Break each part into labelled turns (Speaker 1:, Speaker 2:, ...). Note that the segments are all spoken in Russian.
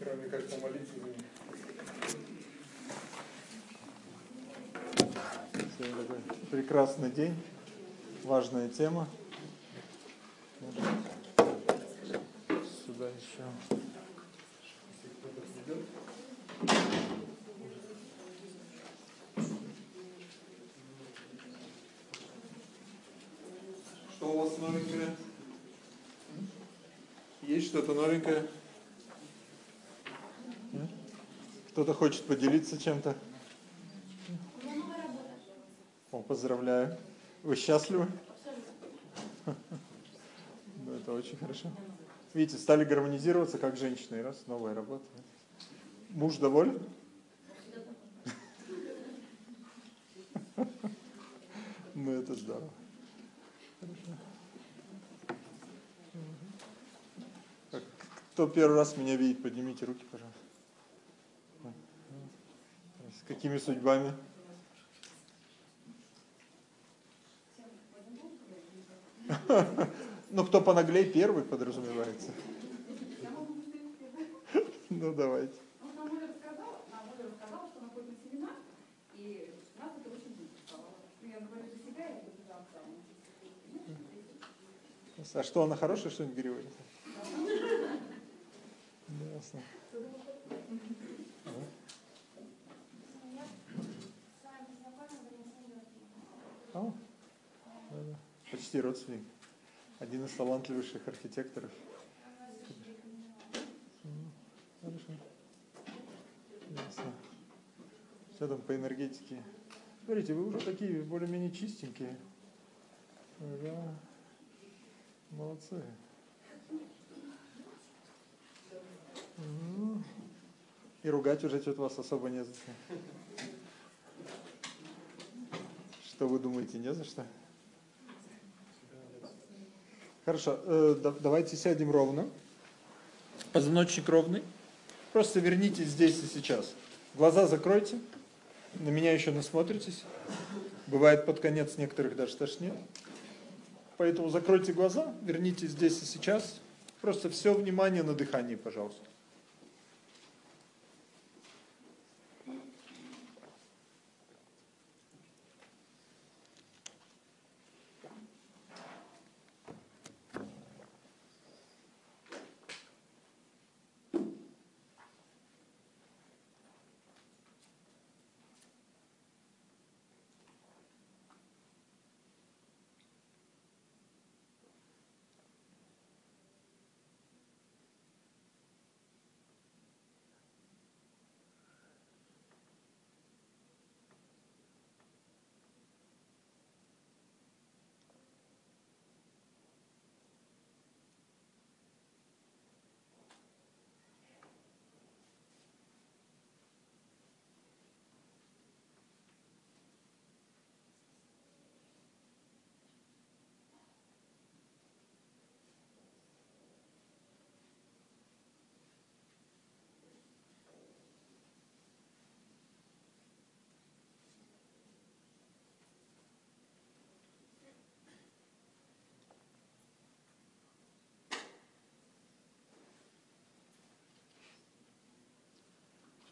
Speaker 1: кроме как помолиться за них. Сегодня такой прекрасный день, важная тема. Сюда еще. Что у вас новенькое? Есть что-то новенькое? Кто-то хочет поделиться чем-то? О, поздравляю. Вы счастливы? Ну, это очень хорошо. Видите, стали гармонизироваться как женщины, раз новая работа. Муж доволен? Ну, это здорово. Кто первый раз меня видит, поднимите руки, пожалуйста. С какими судьбами? Ну, кто понаглей, первый подразумевается. Ну, давайте. А что, она хорошая, что-нибудь говорит? Ясно. О, да, да. Почти родственник. Один из талантливейших архитекторов. Хорошо. Ясно. Там по энергетике? Смотрите, вы уже такие более-менее чистенькие. Да. Молодцы. И ругать уже что-то вас особо не за что. Что вы думаете, не за что? Хорошо, э, да, давайте сядем ровно. Позвоночник ровный. Просто вернитесь здесь и сейчас. Глаза закройте. На меня еще насмотритесь. Бывает под конец некоторых даже тошнит. Поэтому закройте глаза, вернитесь здесь и сейчас. Просто все внимание на дыхании, пожалуйста.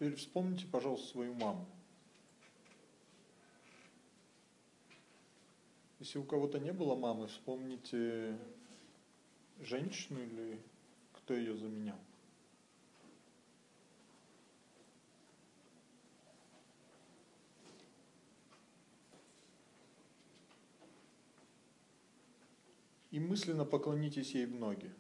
Speaker 1: Теперь вспомните, пожалуйста, свою маму. Если у кого-то не было мамы, вспомните женщину или кто ее заменял. И мысленно поклонитесь ей в ноги.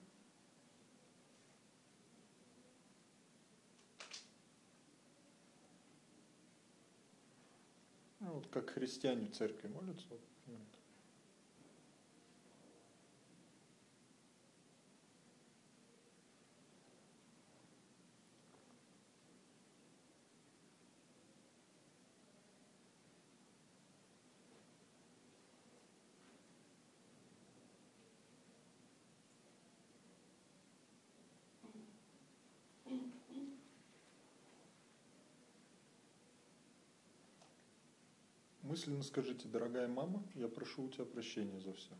Speaker 1: Как христиане в церкви молятся. Мысленно скажите, дорогая мама, я прошу у тебя прощения за все.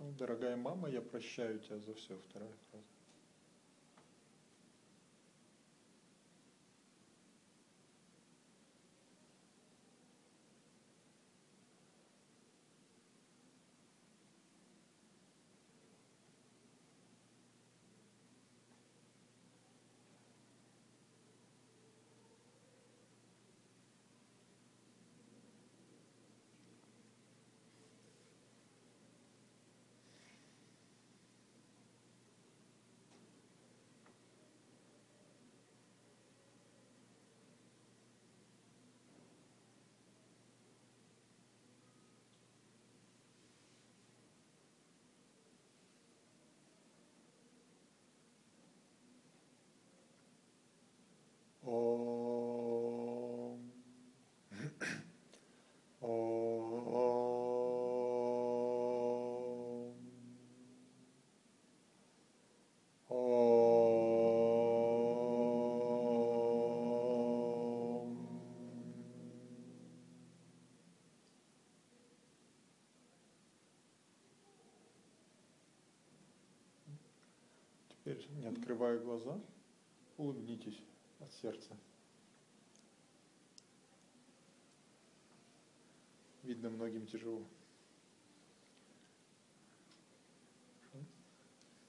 Speaker 1: Дорогая мама, я прощаю тебя за все. Вторая фраза. Теперь, не открывая глаза, улыбнитесь от сердца. Видно, многим тяжело.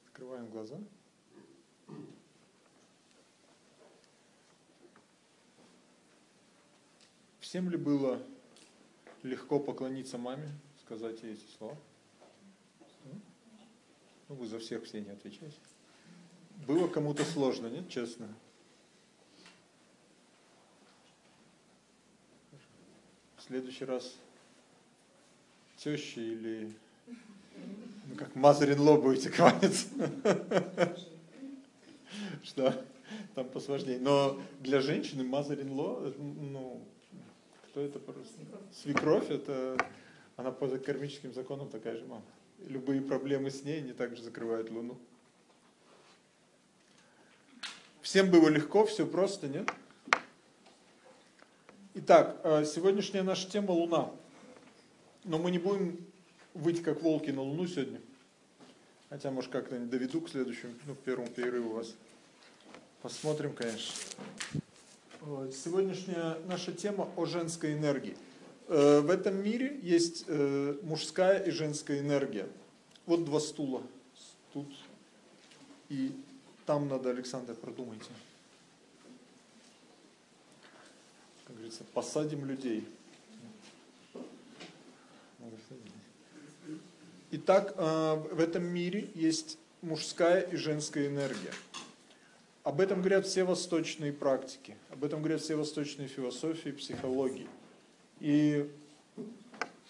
Speaker 1: Открываем глаза. Всем ли было легко поклониться маме, сказать ей эти слова? Ну, вы за всех все не отвечаете. Было кому-то сложно, нет, честно? В следующий раз теща или ну, как мазарин-ло будете кланяться. Что? Там посложнее. Но для женщины мазарин-ло, ну, кто это просто? Свекровь, это она по кармическим законам такая же мама. Любые проблемы с ней не так же закрывают Луну. Всем было легко, все просто, нет? Итак, э, сегодняшняя наша тема Луна. Но мы не будем выйти как волки на Луну сегодня. Хотя, может, как-нибудь доведу к следующему, ну, к первому перерыву вас. Посмотрим, конечно. Сегодняшняя наша тема о женской энергии. Э, в этом мире есть э, мужская и женская энергия. Вот два стула. Тут и там надо, Александр, продумайте. Как говорится, посадим людей. Итак, э, в этом мире есть мужская и женская энергия. Об этом говорят все восточные практики, об этом говорят все восточные философии, психологии. И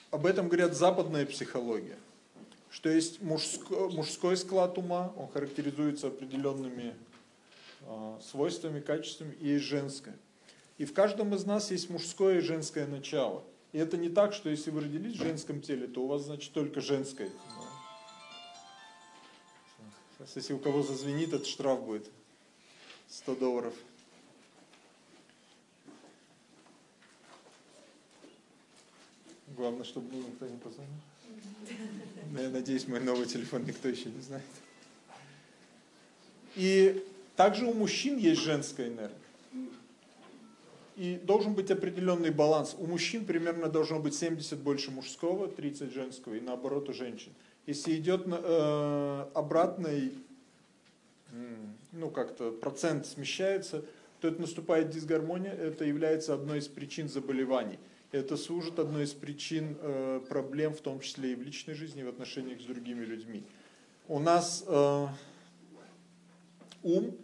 Speaker 1: об этом говорят западная психология что есть мужской, мужской склад ума, он характеризуется определенными э, свойствами, качествами, и есть женское. И в каждом из нас есть мужское и женское начало. И это не так, что если вы родились в женском теле, то у вас, значит, только женское. Сейчас, если у кого зазвенит, этот штраф будет 100 долларов. Главное, чтобы никто не позвонил. Я надеюсь, мой новый телефон никто еще не знает. И также у мужчин есть женская энергия. И должен быть определенный баланс. У мужчин примерно должно быть 70 больше мужского, 30 женского, и наоборот у женщин. Если идет э, обратный, ну как-то процент смещается, то это наступает дисгармония, это является одной из причин заболеваний. Это служит одной из причин э, проблем, в том числе и в личной жизни, в отношениях с другими людьми. У нас э, ум,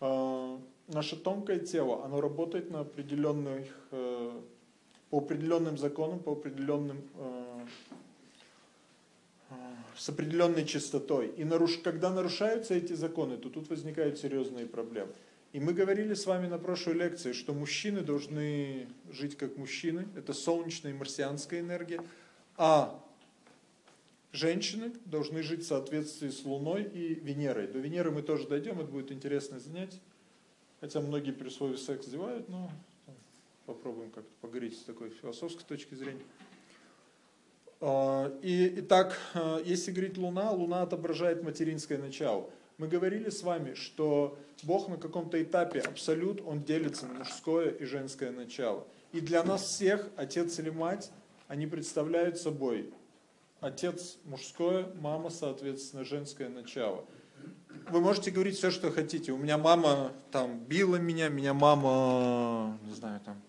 Speaker 1: э, наше тонкое тело, оно работает на определенных, по определенным законам, по определенным, с определенной частотой. И наруш, когда нарушаются эти законы, то тут возникают серьезные проблемы. И мы говорили с вами на прошлой лекции, что мужчины должны жить как мужчины, это солнечная и марсианская энергия, а женщины должны жить в соответствии с Луной и Венерой. До Венеры мы тоже дойдем, это будет интересное занятие. Хотя многие при слове секс девают, но попробуем как-то поговорить с такой философской точки зрения. А, и, итак, а, если говорить Луна, Луна отображает материнское начало. Мы говорили с вами, что Бог на каком-то этапе абсолют, он делится на мужское и женское начало. И для нас всех отец или мать, они представляют собой отец мужское, мама, соответственно, женское начало. Вы можете говорить все, что хотите. У меня мама там била меня, меня мама, не знаю, там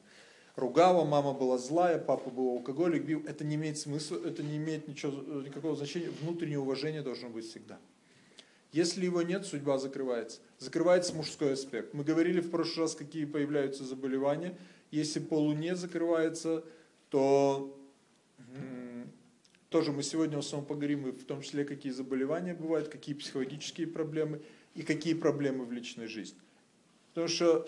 Speaker 1: ругала, мама была злая, папа был алкоголик, бил. Это не имеет смысла, это не имеет ничего, никакого значения. Внутреннее уважение должно быть всегда. Если его нет, судьба закрывается. Закрывается мужской аспект. Мы говорили в прошлый раз, какие появляются заболевания. Если по луне закрывается, то тоже мы сегодня в основном поговорим, в том числе, какие заболевания бывают, какие психологические проблемы и какие проблемы в личной жизни. Потому что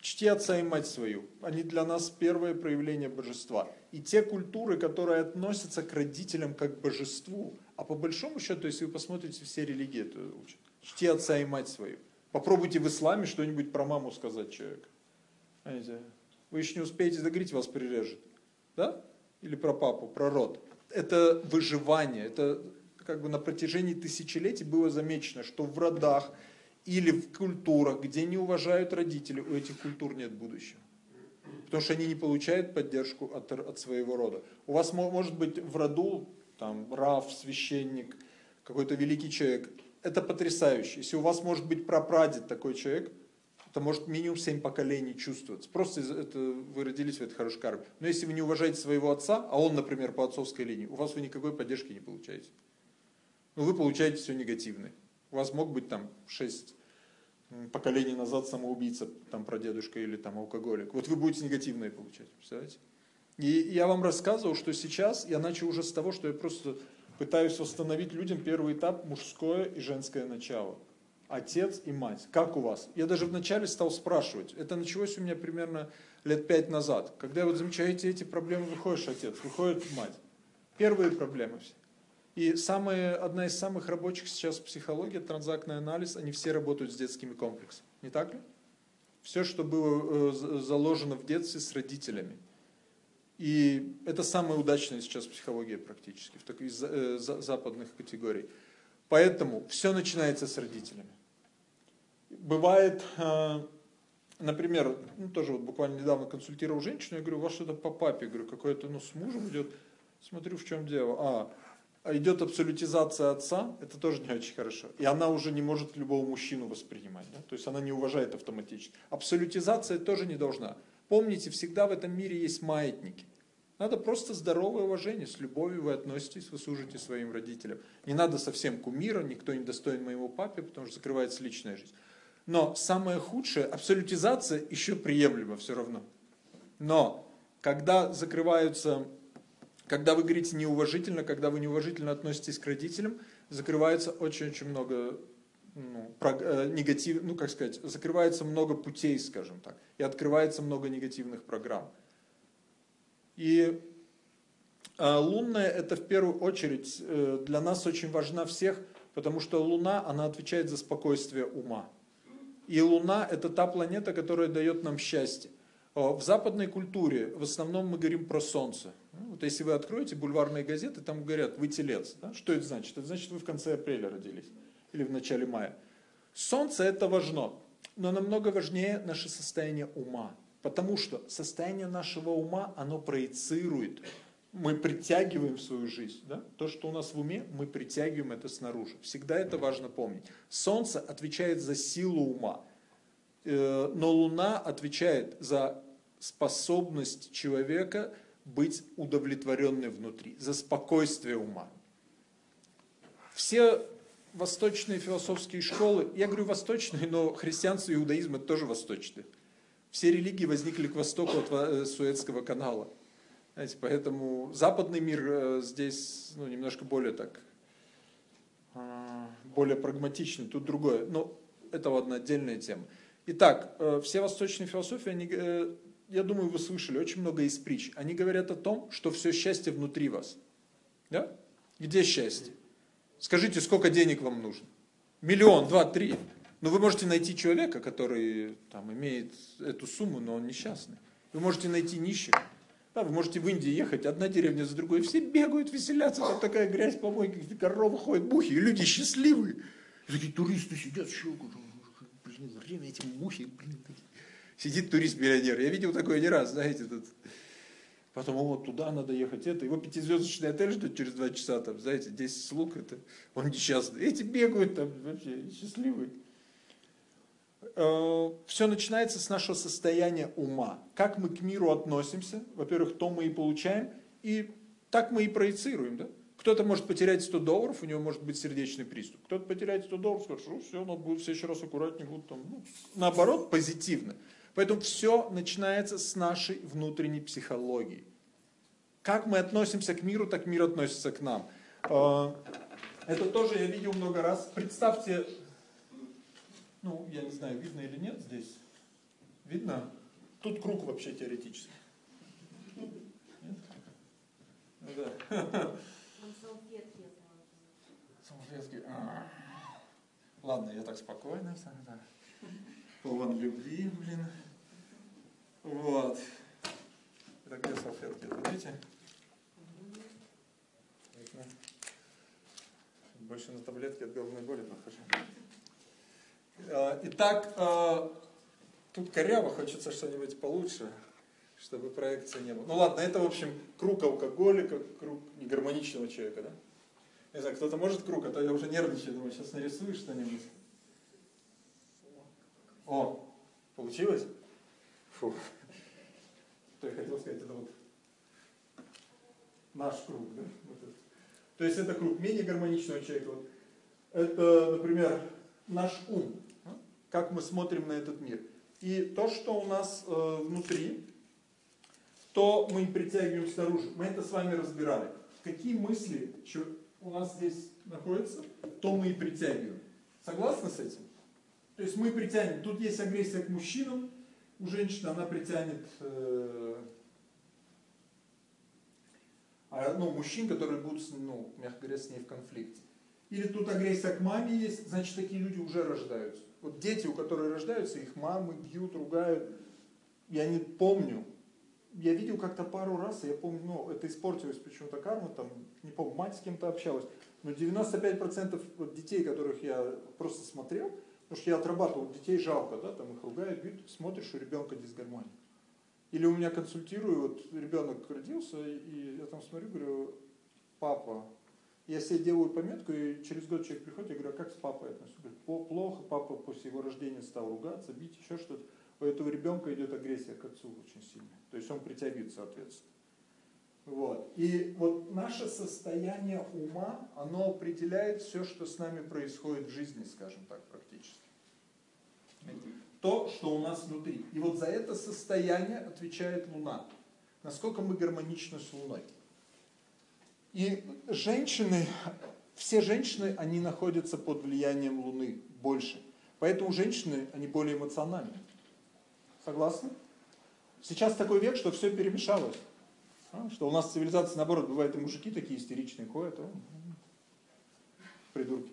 Speaker 1: чти отца и мать свою, они для нас первое проявление божества. И те культуры, которые относятся к родителям как к божеству, а по большому счету, если вы посмотрите, все религии это учат. Чти отца и мать свою. Попробуйте в исламе что-нибудь про маму сказать человеку. Знаете, вы еще не успеете заговорить, вас прирежет. Да? Или про папу, про род. Это выживание. Это как бы на протяжении тысячелетий было замечено, что в родах или в культурах, где не уважают родителей, у этих культур нет будущего. Потому что они не получают поддержку от, от своего рода. У вас может быть в роду там Рав, священник, какой-то великий человек. Это потрясающе. Если у вас может быть прапрадед такой человек, это может минимум 7 поколений чувствоваться. Просто это, вы родились в этой хорошей карме. Но если вы не уважаете своего отца, а он, например, по отцовской линии, у вас вы никакой поддержки не получаете. Ну, вы получаете все негативное. У вас мог быть там 6 поколений назад самоубийца, там прадедушка или там алкоголик. Вот вы будете негативное получать, представляете? И я вам рассказывал, что сейчас я начал уже с того, что я просто пытаюсь восстановить людям первый этап мужское и женское начало. Отец и мать. Как у вас? Я даже вначале стал спрашивать. Это началось у меня примерно лет пять назад. Когда я вот замечаю эти, эти проблемы, выходишь отец, выходит мать. Первые проблемы все. И самые, одна из самых рабочих сейчас психология, транзактный анализ, они все работают с детскими комплексами. Не так ли? Все, что было э, заложено в детстве с родителями. И это самая удачная сейчас психология практически, в таких э, западных категорий. Поэтому все начинается с родителями. Бывает, э, например, ну, тоже вот буквально недавно консультировал женщину, я говорю, у вас что-то по папе, говорю, какое-то, ну, с мужем идет, смотрю, в чем дело. А, а идет абсолютизация отца, это тоже не очень хорошо. И она уже не может любого мужчину воспринимать. Да? То есть она не уважает автоматически. Абсолютизация тоже не должна. Помните, всегда в этом мире есть маятники. Надо просто здоровое уважение, с любовью вы относитесь, вы служите своим родителям. Не надо совсем кумира, никто не достоин моего папе, потому что закрывается личная жизнь. Но самое худшее, абсолютизация еще приемлема все равно. Но когда закрываются, когда вы говорите неуважительно, когда вы неуважительно относитесь к родителям, закрывается очень-очень много ну, про, э, негатив, ну как сказать, закрывается много путей, скажем так, и открывается много негативных программ. И э, лунная это в первую очередь э, для нас очень важна всех, потому что Луна, она отвечает за спокойствие ума. И Луна это та планета, которая дает нам счастье. В западной культуре в основном мы говорим про Солнце. Ну, вот если вы откроете бульварные газеты, там говорят, вы телец. Да? Что это значит? Это значит, вы в конце апреля родились или в начале мая. Солнце это важно, но намного важнее наше состояние ума. Потому что состояние нашего ума, оно проецирует. Мы притягиваем в свою жизнь. Да? То, что у нас в уме, мы притягиваем это снаружи. Всегда это важно помнить. Солнце отвечает за силу ума. Э, но Луна отвечает за способность человека быть удовлетворенным внутри, за спокойствие ума. Все восточные философские школы, я говорю восточные, но христианство и иудаизм это тоже восточные. Все религии возникли к востоку от э, Суэцкого канала. Знаете, поэтому западный мир э, здесь ну, немножко более так, а, более прагматичный, тут другое. Но это одна отдельная тема. Итак, э, все восточные философии, они, я думаю, вы слышали очень много из притч. Они говорят о том, что все счастье внутри вас. Да? Где счастье? Скажите, сколько денег вам нужно? Миллион, два, три. Но вы можете найти человека, который там, имеет эту сумму, но он несчастный. Вы можете найти нищих. Да, вы можете в Индии ехать, одна деревня за другой, все бегают, веселятся, там такая грязь, помойки, коровы ходят, мухи, и люди счастливые. И такие туристы сидят, щелкают, блин, время эти мухи, блин. Сидит турист-миллионер, я видел такое не раз, знаете, тут. Потом вот туда надо ехать, это. Его пятизвездочный отель ждет через два часа, там, знаете, 10 слуг, это. Он несчастный. Эти бегают там вообще счастливые. Э, Все начинается с нашего состояния ума. Как мы к миру относимся, во-первых, то мы и получаем, и так мы и проецируем, да? Кто-то может потерять 100 долларов, у него может быть сердечный приступ. Кто-то потеряет 100 долларов, скажет, что все, надо будет в следующий раз аккуратнее, будут там, ну, наоборот, позитивно. Поэтому все начинается с нашей внутренней психологии. Как мы относимся к миру, так мир относится к нам. Э, это тоже я видел много раз. Представьте, ну, я не знаю, видно или нет здесь. Видно? Тут круг вообще теоретически. Нет? Ну, да. Салфетки. А. Ладно, я так спокойно. Да. Полон любви, блин. Вот. Это где салфетки? Видите? Больше на таблетке от головной боли похоже. А, итак, а, тут коряво, хочется что-нибудь получше, чтобы проекции не было. Ну ладно, это, в общем, круг алкоголика, круг негармоничного человека, да? Не знаю, кто-то может круг, а то я уже нервничаю, думаю, сейчас нарисуешь что-нибудь. О, получилось? Фу. То я хотел сказать, это вот наш круг, да? Вот То есть это круг менее гармоничного человека. Вот. Это, например, наш ум, как мы смотрим на этот мир. И то, что у нас э, внутри, то мы притягиваем снаружи. Мы это с вами разбирали. Какие мысли что у нас здесь находятся, то мы и притягиваем. Согласны с этим? То есть мы притянем. Тут есть агрессия к мужчинам. У женщины она притянет э, а, ну, мужчин, которые будут, ну, мягко говоря, с ней в конфликте. Или тут агрессия к маме есть, значит, такие люди уже рождаются. Вот дети, у которых рождаются, их мамы бьют, ругают. Я не помню. Я видел как-то пару раз, я помню, ну, это испортилось почему-то карма, там, не помню, мать с кем-то общалась. Но 95% детей, которых я просто смотрел, потому что я отрабатывал, детей жалко, да, там их ругают, бьют, смотришь, у ребенка дисгармония. Или у меня консультирую, вот ребенок родился, и я там смотрю, говорю, папа, я себе делаю пометку, и через год человек приходит, я говорю, а как с папой относится? Говорит, плохо, папа после его рождения стал ругаться, бить, еще что-то. У этого ребенка идет агрессия к отцу очень сильно. То есть он притягивает соответственно. Вот. И вот наше состояние ума, оно определяет все, что с нами происходит в жизни, скажем так, практически. То, что у нас внутри. И вот за это состояние отвечает Луна. Насколько мы гармоничны с Луной. И женщины, все женщины, они находятся под влиянием Луны больше. Поэтому женщины, они более эмоциональны. Согласны? Сейчас такой век, что все перемешалось. А, что у нас цивилизация, наоборот, бывает и мужики такие истеричные ходят. А, придурки,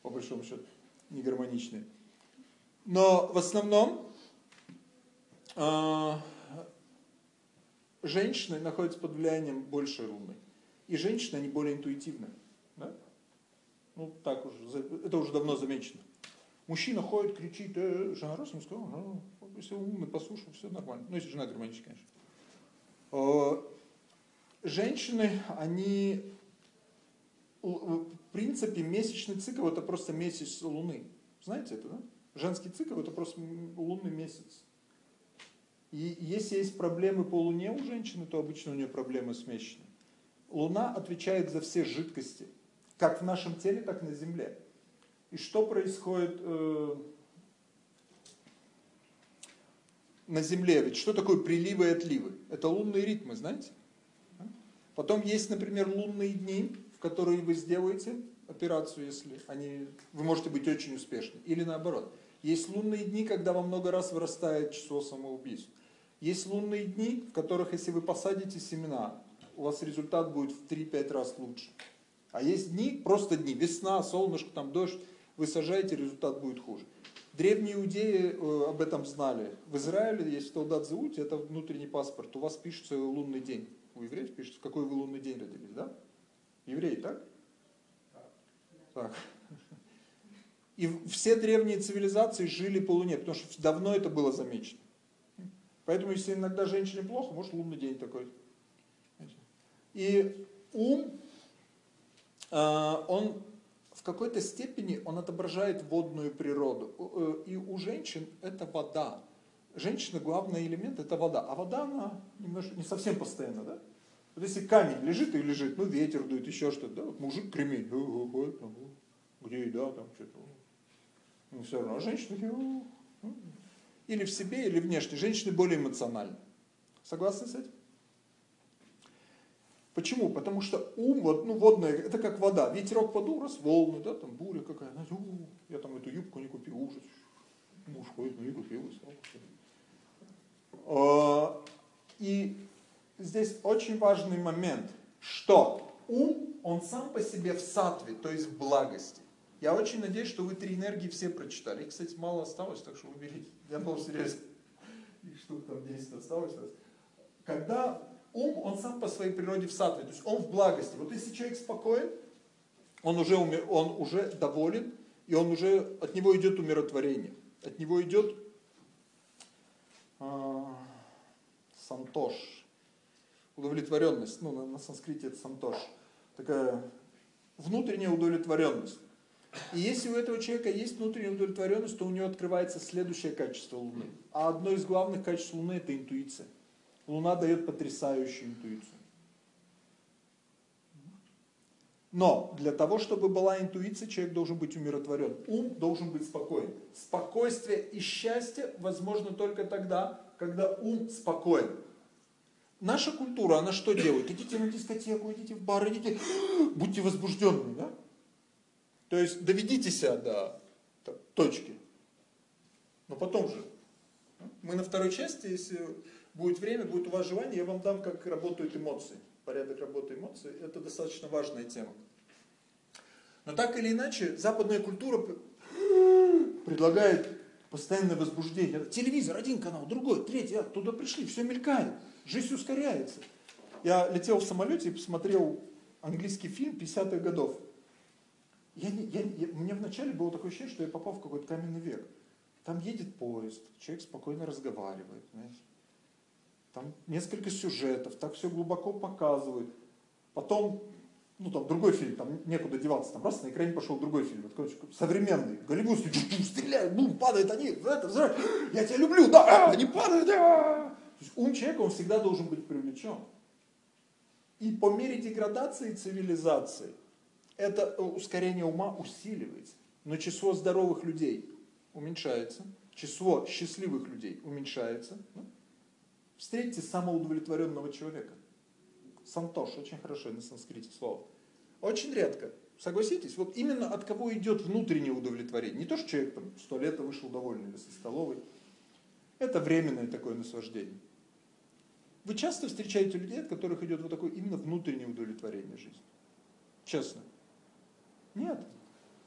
Speaker 1: по большому счету, негармоничные. Но в основном э, женщины находятся под влиянием большей Луны. И женщины, они более интуитивны. Да? Ну, так уже, это уже давно замечено. Мужчина ходит, кричит, э, жена раз сказала, ну, если умный, послушал, все нормально. Ну, если жена гармоничная, конечно. Э, женщины, они, в принципе, месячный цикл это просто месяц Луны. Знаете это, да? Женский цикл это просто лунный месяц. И если есть проблемы по Луне у женщины, то обычно у нее проблемы с месячным. Луна отвечает за все жидкости, как в нашем теле, так и на Земле. И что происходит э, на Земле? Ведь что такое приливы и отливы? Это лунные ритмы, знаете? Потом есть, например, лунные дни, в которые вы сделаете операцию, если они, вы можете быть очень успешны. Или наоборот. Есть лунные дни, когда вам много раз вырастает число самоубийств. Есть лунные дни, в которых, если вы посадите семена, у вас результат будет в 3-5 раз лучше. А есть дни, просто дни, весна, солнышко, там дождь, вы сажаете, результат будет хуже. Древние иудеи э, об этом знали. В Израиле есть Талдат Зеути, это внутренний паспорт. У вас пишется лунный день. У евреев пишется, какой вы лунный день родились, да? Евреи, так? Так. И все древние цивилизации жили по Луне, потому что давно это было замечено. Поэтому, если иногда женщине плохо, может лунный день такой. И ум, а, он в какой-то степени он отображает водную природу. Э, и у женщин это вода. Женщина главный элемент это вода. А вода она немножко не совсем постоянно, да? Вот если камень лежит и лежит, ну ветер дует, еще что-то, да? Вот мужик кремень, где еда, там что-то. Ну все равно, женщины или в себе, или внешне. Женщины более эмоциональны. Согласны с этим? Почему? Потому что ум, вот, ну, водная, это как вода. Ветерок подул, раз волны, да, там буря какая, знаете, у, я там эту юбку не купил, ужас. Муж ходит, ну и купил, и а, И здесь очень важный момент, что ум, он сам по себе в сатве, то есть в благости. Я очень надеюсь, что вы три энергии все прочитали. Их, кстати, мало осталось, так что выберите. Я был серьезно. Их штук там 10 осталось. Когда ум, он сам по своей природе в сатве, то есть он в благости. Вот если человек спокоен, он уже, умер, он уже доволен, и он уже, от него идет умиротворение. От него идет э, сантош, удовлетворенность. Ну, на, на санскрите это сантош. Такая внутренняя удовлетворенность. И если у этого человека есть внутренняя удовлетворенность, то у него открывается следующее качество Луны. А одно из главных качеств Луны – это интуиция. Луна дает потрясающую интуицию. Но для того, чтобы была интуиция, человек должен быть умиротворен. Ум должен быть спокоен. Спокойствие и счастье возможно только тогда, когда ум спокоен. Наша культура, она что делает? Идите на дискотеку, идите в бар, идите, будьте возбужденными, да? То есть доведите себя до точки. Но потом же. Мы на второй части, если будет время, будет у вас желание, я вам дам, как работают эмоции. Порядок работы эмоций. Это достаточно важная тема. Но так или иначе, западная культура предлагает постоянное возбуждение. Телевизор, один канал, другой, третий, а, туда пришли, все мелькает, жизнь ускоряется. Я летел в самолете и посмотрел английский фильм 50-х годов. Я, я, я, меня вначале было такое ощущение, что я попал в какой-то каменный век. Там едет поезд, человек спокойно разговаривает, знаете. Там несколько сюжетов, так все глубоко показывают. Потом, ну там другой фильм, там некуда деваться, там раз на экране пошел другой фильм, вот, короче, современный, голливудский, стреляют, бум, падают они, это, взрыв, я тебя люблю, да, а, они падают, да. То есть ум человека, он всегда должен быть привлечен. И по мере деградации цивилизации, это ускорение ума усиливается. Но число здоровых людей уменьшается, число счастливых людей уменьшается. Встретьте самоудовлетворенного человека. Сантош, очень хорошее на санскрите слово. Очень редко. Согласитесь, вот именно от кого идет внутреннее удовлетворение. Не то, что человек там с туалета вышел довольный или со столовой. Это временное такое наслаждение. Вы часто встречаете людей, от которых идет вот такое именно внутреннее удовлетворение жизни. Честно. Нет.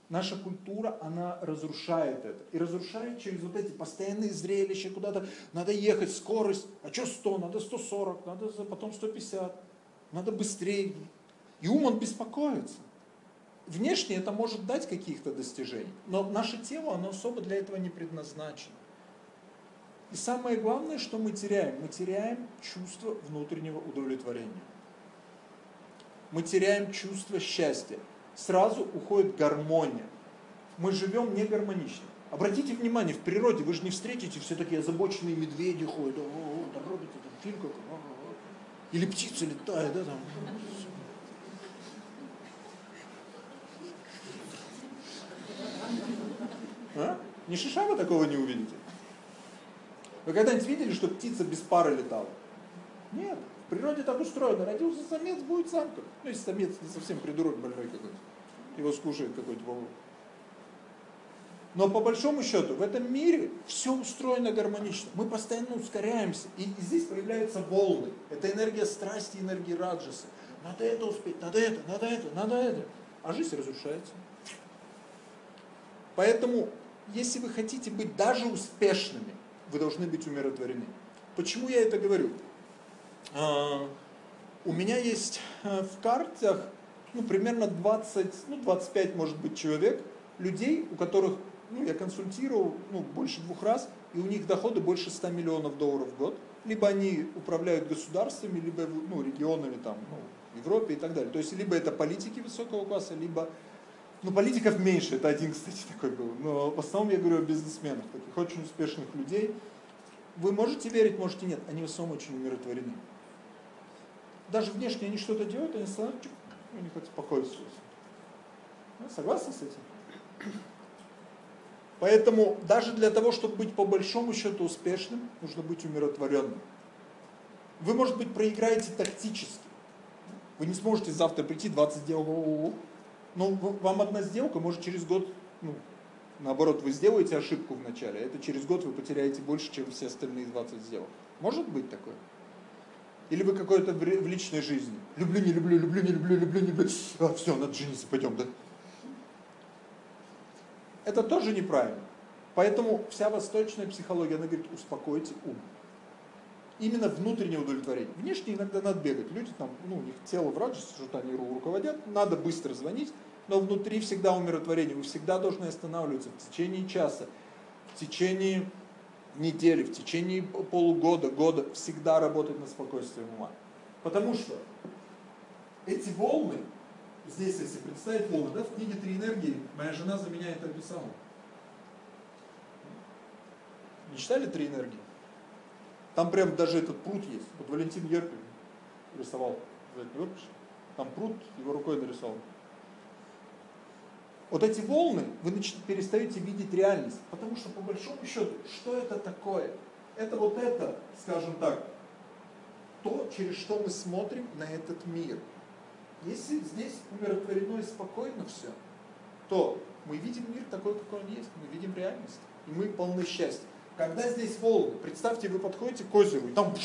Speaker 1: Наша культура, она разрушает это. И разрушает через вот эти постоянные зрелища, куда-то надо ехать, скорость. А что 100? Надо 140, надо потом 150. Надо быстрее. И ум он беспокоится. Внешне это может дать каких-то достижений. Но наше тело, оно особо для этого не предназначено. И самое главное, что мы теряем? Мы теряем чувство внутреннего удовлетворения. Мы теряем чувство счастья сразу уходит гармония. Мы живем не гармонично. Обратите внимание, в природе вы же не встретите все такие озабоченные медведи ходят, о, о, робите, там фильм какой, о, о. или птица летает, да, там. А? Ни шиша вы такого не увидите. Вы когда-нибудь видели, что птица без пары летала? Нет. В природе так устроено. Родился самец, будет самка. Ну, если самец не совсем придурок больной какой-то его скушает какой-то волк. Но по большому счету в этом мире все устроено гармонично. Мы постоянно ускоряемся. И, здесь появляются волны. Это энергия страсти, энергия раджасы. Надо это успеть, надо это, надо это, надо это. А жизнь разрушается. Поэтому, если вы хотите быть даже успешными, вы должны быть умиротворены. Почему я это говорю? А, у меня есть э, в картах ну, примерно 20, ну, 25, может быть, человек, людей, у которых ну, я консультировал ну, больше двух раз, и у них доходы больше 100 миллионов долларов в год. Либо они управляют государствами, либо ну, регионами там, ну, Европе и так далее. То есть либо это политики высокого класса, либо ну, политиков меньше, это один, кстати, такой был. Но в основном я говорю о бизнесменах, таких очень успешных людей. Вы можете верить, можете нет, они в основном очень умиротворены. Даже внешне они что-то делают, они сразу, у них спокойствуют. Ну, согласны с этим? Поэтому даже для того, чтобы быть по большому счету успешным, нужно быть умиротворенным. Вы, может быть, проиграете тактически. Вы не сможете завтра прийти 20 сделок, но вам одна сделка может через год, ну, наоборот, вы сделаете ошибку в начале, а это через год вы потеряете больше, чем все остальные 20 сделок. Может быть такое? Или вы какое-то в личной жизни. Люблю, не люблю, люблю, не люблю, люблю, не люблю. А, все, надо жениться, пойдем, да? Это тоже неправильно. Поэтому вся восточная психология, она говорит, успокойте ум. Именно внутреннее удовлетворение. Внешне иногда надо бегать. Люди там, ну, у них тело врач, что-то они руководят, надо быстро звонить, но внутри всегда умиротворение. Вы всегда должны останавливаться в течение часа, в течение недели, в течение полугода, года всегда работать на спокойствие ума. Потому что эти волны, здесь, если представить волны, да, в книге «Три энергии» моя жена за меня это описала. Не читали «Три энергии»? Там прям даже этот пруд есть. Вот Валентин Ерпин рисовал, там пруд его рукой нарисовал. Вот эти волны, вы перестаете видеть реальность. Потому что по большому счету, что это такое? Это вот это, скажем так, то, через что мы смотрим на этот мир. Если здесь умиротворено и спокойно все, то мы видим мир такой, какой он есть, мы видим реальность. И мы полны счастья. Когда здесь волны, представьте, вы подходите к озеру, и там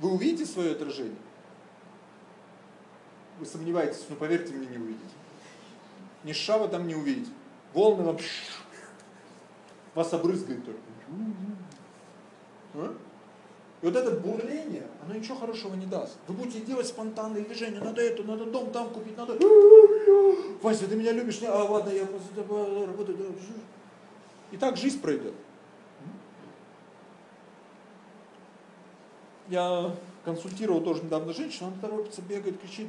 Speaker 1: вы увидите свое отражение? Вы сомневаетесь, но поверьте мне, не увидите ни ша вы там не увидите. Волны вам вас обрызгают только. А? И вот это бурление, оно ничего хорошего не даст. Вы будете делать спонтанные движения, надо это, надо дом там купить, надо... Вася, ты меня любишь? А, ладно, я работаю. И так жизнь пройдет. Я консультировал тоже недавно женщину, она торопится, бегает, кричит.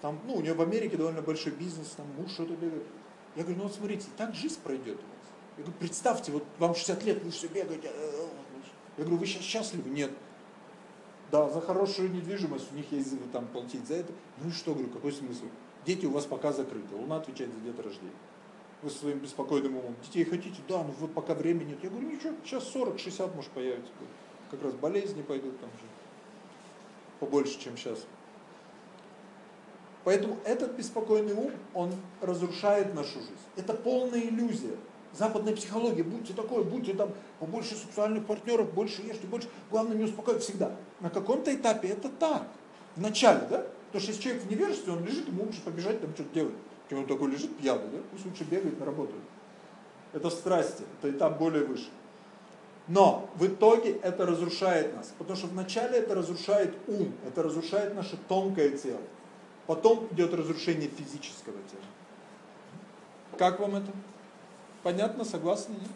Speaker 1: Там, ну, у нее в Америке довольно большой бизнес, там муж что-то бегает. Я говорю, ну вот смотрите, так жизнь пройдет у вас. Я говорю, представьте, вот вам 60 лет, вы все бегаете. Э, э, Я говорю, вы сейчас счастливы? Нет. Да, за хорошую недвижимость у них есть там платить за это. Ну и что, говорю, какой смысл? Дети у вас пока закрыты, Луна отвечает за деторождение. Вы своим беспокойным умом. Детей хотите? Да, но вот пока времени нет. Я говорю, ничего, сейчас 40-60 может появится. Как раз болезни пойдут там же. Побольше, чем сейчас. Поэтому этот беспокойный ум, он разрушает нашу жизнь. Это полная иллюзия. Западная психология, будьте такой, будьте там побольше сексуальных партнеров, больше ешьте, больше. Главное не успокоить всегда. На каком-то этапе это так. В начале, да? Потому что если человек в невежестве, он лежит, ему лучше побежать там что-то делать. Чем он такой лежит пьяный, да? Пусть лучше бегает на работу. Это страсти, это этап более выше. Но в итоге это разрушает нас. Потому что вначале это разрушает ум, это разрушает наше тонкое тело. Потом идет разрушение физического тела. Как вам это? Понятно? Согласны? Нет?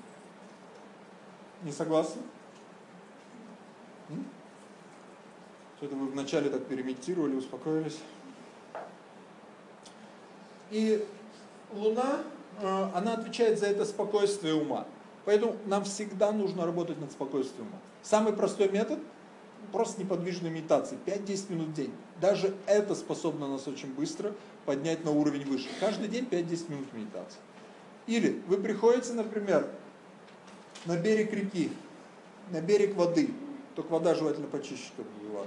Speaker 1: Не согласны? Что-то вы вначале так перемедитировали, успокоились. И Луна, э, она отвечает за это спокойствие ума. Поэтому нам всегда нужно работать над спокойствием ума. Самый простой метод – просто неподвижной медитации, 5-10 минут в день. Даже это способно нас очень быстро поднять на уровень выше. Каждый день 5-10 минут медитации. Или вы приходите, например, на берег реки, на берег воды, только вода желательно почище, чтобы была.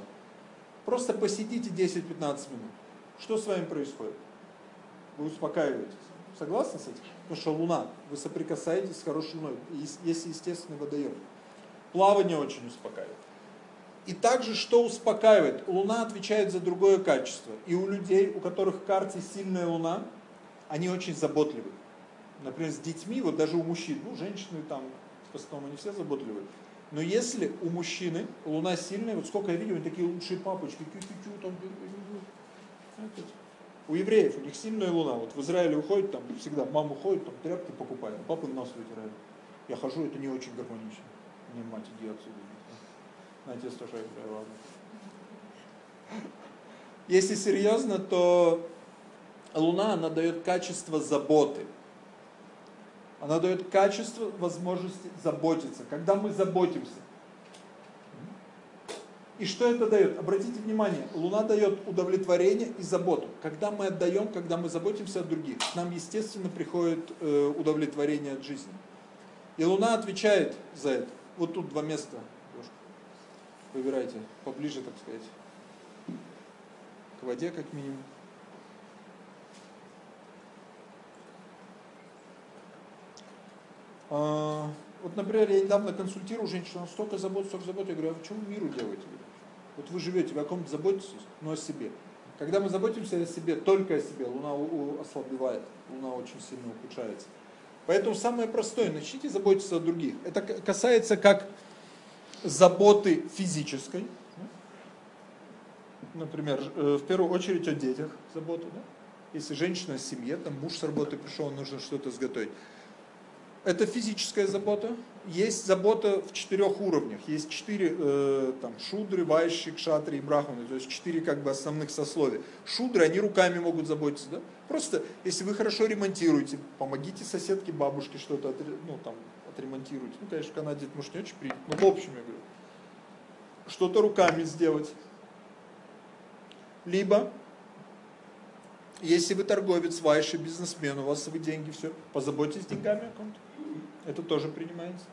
Speaker 1: Просто посидите 10-15 минут. Что с вами происходит? Вы успокаиваетесь. Согласны с этим? Потому что Луна, вы соприкасаетесь с хорошей Луной, есть естественный водоем. Плавание очень успокаивает. И также, что успокаивает? Луна отвечает за другое качество. И у людей, у которых в карте сильная Луна, они очень заботливы. например, с детьми, вот даже у мужчин, ну, женщины там, в основном они все заботливые, но если у мужчины луна сильная, вот сколько я видел, они такие лучшие папочки, тю -тю -тю, там, у евреев, у них сильная луна. Вот в Израиле уходит, там всегда мама уходит, там тряпки покупает, папа нос вытирает. Я хожу, это не очень гармонично. Не мать, иди отсюда. На отец тоже играю. Если серьезно, то Луна, она дает качество заботы. Она дает качество возможности заботиться. Когда мы заботимся. И что это дает? Обратите внимание, Луна дает удовлетворение и заботу. Когда мы отдаем, когда мы заботимся о других, нам, естественно, приходит э, удовлетворение от жизни. И Луна отвечает за это. Вот тут два места. Выбирайте поближе, так сказать, к воде как минимум. А, вот, например, я недавно консультирую женщину, столько забот, столько забот. Я говорю, а вы миру делаете? Вот вы живете, вы о ком-то заботитесь, но о себе. Когда мы заботимся о себе, только о себе, Луна ослабевает, Луна очень сильно ухудшается. Поэтому самое простое, начните заботиться о других. Это касается как заботы физической, например, э, в первую очередь о детях забота, да? Если женщина о семье, там муж с работы пришел, нужно что-то сготовить это физическая забота. Есть забота в четырех уровнях. Есть четыре э, там шудры, вайши, кшатри и брахманы. То есть четыре как бы основных сословия. Шудры, они руками могут заботиться. Да? Просто, если вы хорошо ремонтируете, помогите соседке, бабушке что-то ну, там, отремонтируйте. Ну, конечно, в Канаде это может не очень принято, но в общем я говорю. Что-то руками сделать. Либо если вы торговец, вайший, бизнесмен, у вас свои деньги, все, позаботьтесь деньгами о ком-то. Это тоже принимается.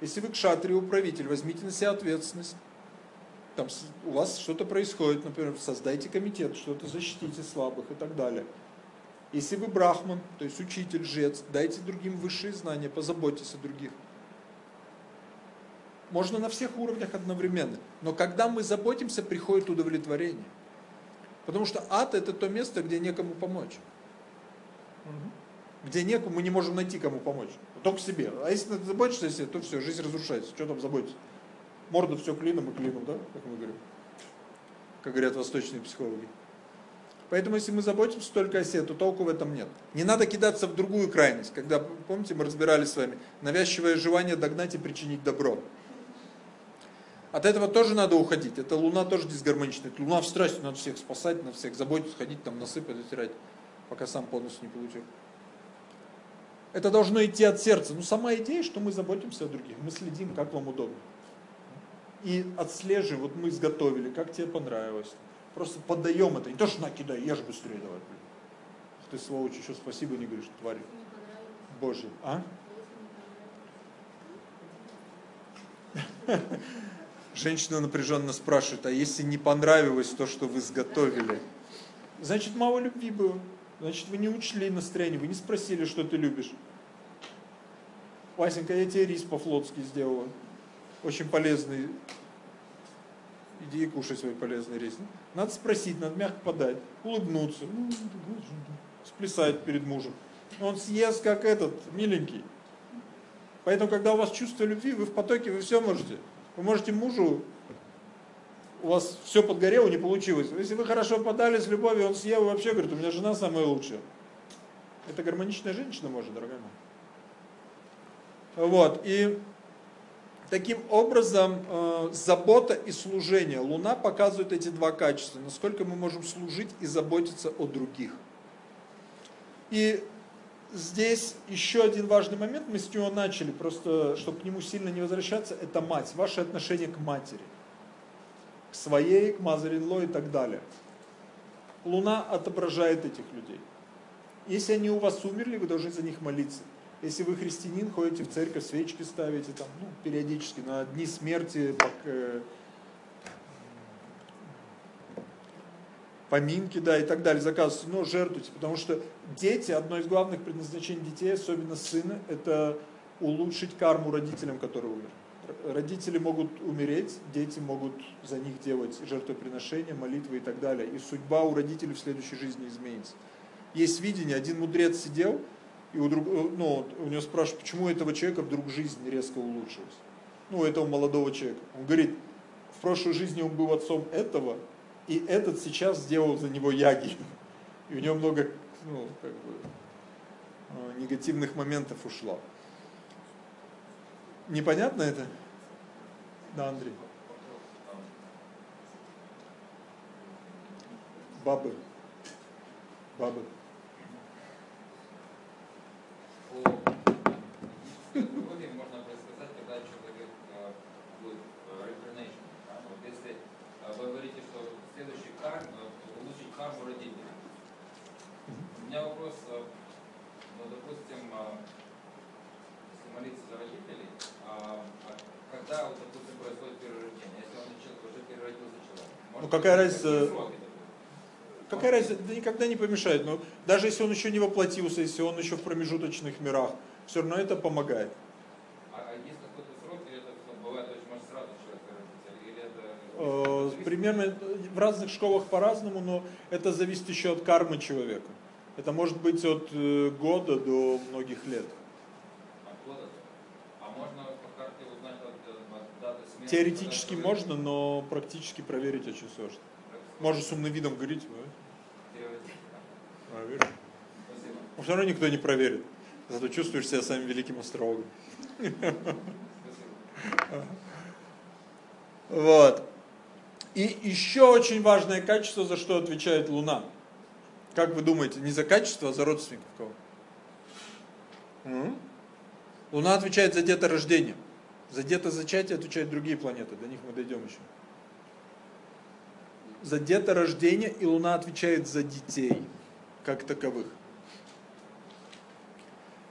Speaker 1: Если вы кшатри, управитель, возьмите на себя ответственность. Там у вас что-то происходит, например, создайте комитет, что-то защитите слабых и так далее. Если вы брахман, то есть учитель, жец, дайте другим высшие знания, позаботьтесь о других. Можно на всех уровнях одновременно. Но когда мы заботимся, приходит удовлетворение. Потому что ад это то место, где некому помочь. Где некому, мы не можем найти кому помочь. Только себе. А если ты заботишься о себе, то все, жизнь разрушается. Что там заботиться? Морда все клином и клином, да? Как мы говорим. Как говорят восточные психологи. Поэтому если мы заботимся только о себе, то толку в этом нет. Не надо кидаться в другую крайность. Когда, помните, мы разбирали с вами, навязчивое желание догнать и причинить добро. От этого тоже надо уходить. Это луна тоже дисгармоничная. Это луна в страсти, надо всех спасать, надо всех заботиться, ходить там насыпать, затирать, пока сам полностью не получил. Это должно идти от сердца. Но сама идея, что мы заботимся о других, мы следим, как вам удобно. И отслеживаем, вот мы изготовили, как тебе понравилось. Просто поддаем это. Не то, что на, кидай, ешь быстрее давай. Ты, сволочь, еще спасибо не говоришь, тварь. Боже. А? Женщина напряженно спрашивает, а если не понравилось то, что вы изготовили? Значит, мало любви было. Значит, вы не учли настроение, вы не спросили, что ты любишь. Васенька, я тебе рис по-флотски сделала. Очень полезный. Иди и кушай свой полезный рис. Надо спросить, надо мягко подать, улыбнуться, ну, сплясать перед мужем. Он съест, как этот, миленький. Поэтому, когда у вас чувство любви, вы в потоке, вы все можете. Вы можете мужу, у вас все подгорело, не получилось. Если вы хорошо подали с любовью, он съел и вообще говорит, у меня жена самая лучшая. Это гармоничная женщина может, дорогая моя. Вот, и таким образом э, забота и служение. Луна показывает эти два качества, насколько мы можем служить и заботиться о других. И здесь еще один важный момент, мы с него начали, просто чтобы к нему сильно не возвращаться, это мать, ваше отношение к матери. К своей, к Мазаринло и так далее. Луна отображает этих людей. Если они у вас умерли, вы должны за них молиться. Если вы христианин, ходите в церковь, свечки ставите, там, ну, периодически, на дни смерти, пока, поминки, да, и так далее, заказывайте, но жертвуйте, потому что дети, одно из главных предназначений детей, особенно сына, это улучшить карму родителям, которые умерли. Родители могут умереть, дети могут за них делать жертвоприношения, молитвы и так далее. И судьба у родителей в следующей жизни изменится. Есть видение, один мудрец сидел, и у, друг, э, ну, у него спрашивают, почему этого человека вдруг жизнь резко улучшилась. Ну, этого молодого человека. Он говорит, в прошлой жизни он был отцом этого, и этот сейчас сделал за него яги. И у него много ну, как бы, э, негативных моментов ушло. Непонятно это? Да, Андрей. Бабы. Бабы.
Speaker 2: можно предсказать, когда человек э, будет э, reincarnation. Вот если э, вы говорите, что следующий карм, получить карму родителей. У меня вопрос, ну, допустим, если молиться за родителей, а, а когда, вот, допустим, происходит перерождение? Если он уже переродился человек?
Speaker 1: Ну какая разница? Какая разница? Да никогда не помешает. Но даже если он еще не воплотился, если он еще в промежуточных мирах, все равно это помогает.
Speaker 2: А, а есть какой-то срок, или это бывает, может сразу человек
Speaker 1: это... Э, примерно в разных школах по-разному, но это зависит еще от кармы человека. Это может быть от э, года до многих лет.
Speaker 2: От года? А можно по карте узнать от, э, от даты смерти?
Speaker 1: Теоретически можно, но практически проверить очень сложно. Можно с умным видом говорить. Проверь. Но все равно никто не проверит. Зато чувствуешь себя самым великим астрологом. Вот. И еще очень важное качество, за что отвечает Луна. Как вы думаете, не за качество, а за родственников кого? Луна отвечает за деторождение. За детозачатие отвечают другие планеты, до них мы дойдем еще. За деторождение, и Луна отвечает за детей, как таковых.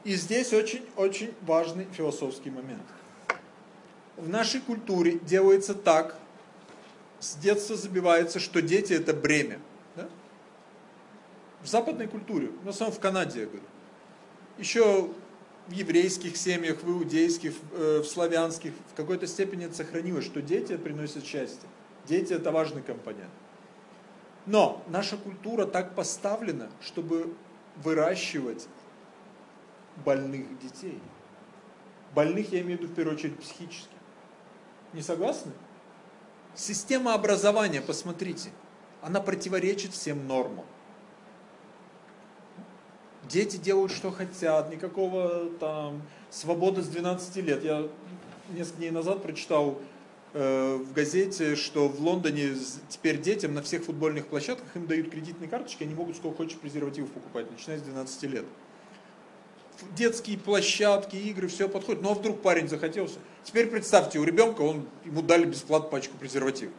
Speaker 1: И здесь очень-очень важный философский момент. В нашей культуре делается так, с детства забивается, что дети это бремя. Да? В западной культуре, в основном в Канаде, я говорю. Еще в еврейских семьях, в иудейских, э, в славянских, в какой-то степени сохранилось, что дети приносят счастье. Дети это важный компонент. Но наша культура так поставлена, чтобы выращивать больных детей. Больных я имею в виду в первую очередь психически. Не согласны? Система образования, посмотрите, она противоречит всем нормам. Дети делают, что хотят, никакого там свободы с 12 лет. Я несколько дней назад прочитал э, в газете, что в Лондоне теперь детям на всех футбольных площадках им дают кредитные карточки, они могут сколько хочешь презервативов покупать, начиная с 12 лет детские площадки, игры, все подходит. Ну а вдруг парень захотелся? Теперь представьте, у ребенка он, ему дали бесплатно пачку презервативов.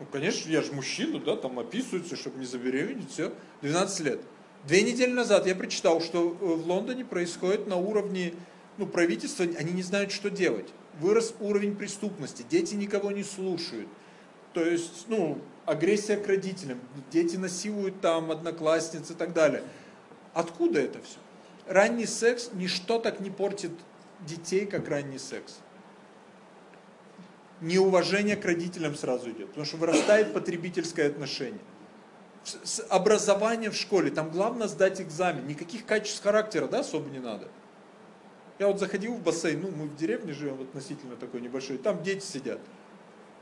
Speaker 1: Ну, конечно, я же мужчина, да, там описывается, чтобы не забеременеть, все. 12 лет. Две недели назад я прочитал, что э, в Лондоне происходит на уровне ну, правительства, они не знают, что делать. Вырос уровень преступности, дети никого не слушают. То есть, ну, агрессия к родителям, дети насилуют там одноклассниц и так далее. Откуда это все? ранний секс, ничто так не портит детей, как ранний секс. Неуважение к родителям сразу идет, потому что вырастает потребительское отношение. Образование в школе, там главное сдать экзамен, никаких качеств характера да, особо не надо. Я вот заходил в бассейн, ну мы в деревне живем относительно такой небольшой, там дети сидят.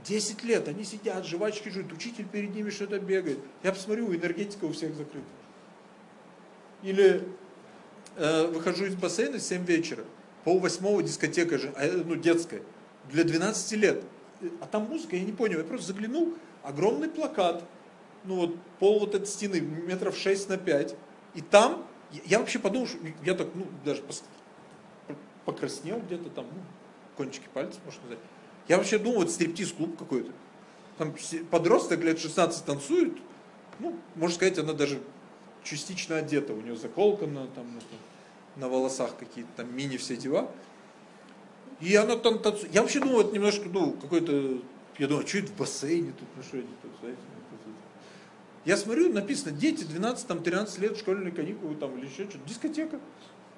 Speaker 1: 10 лет, они сидят, жвачки жуют, учитель перед ними что-то бегает. Я посмотрю, энергетика у всех закрыта. Или э, выхожу из бассейна в 7 вечера, пол восьмого дискотека же, э, ну детская, для 12 лет. А там музыка, я не понял, я просто заглянул, огромный плакат, ну вот пол вот этой стены, метров 6 на 5, и там, я вообще подумал, что я так, ну даже покраснел где-то там, ну, кончики пальцев, можно сказать. Я вообще думал, это стриптиз-клуб какой-то. Там подросток лет 16 танцует, ну, можно сказать, она даже частично одета, у нее заколка на, там, на волосах какие-то там мини все дела. И она там танцует. Я вообще думал, это немножко, ну, какой-то, я думаю, что это в бассейне тут, ну что это, знаете, я смотрю, написано, дети 12-13 лет, школьные каникулы там или еще что-то, дискотека.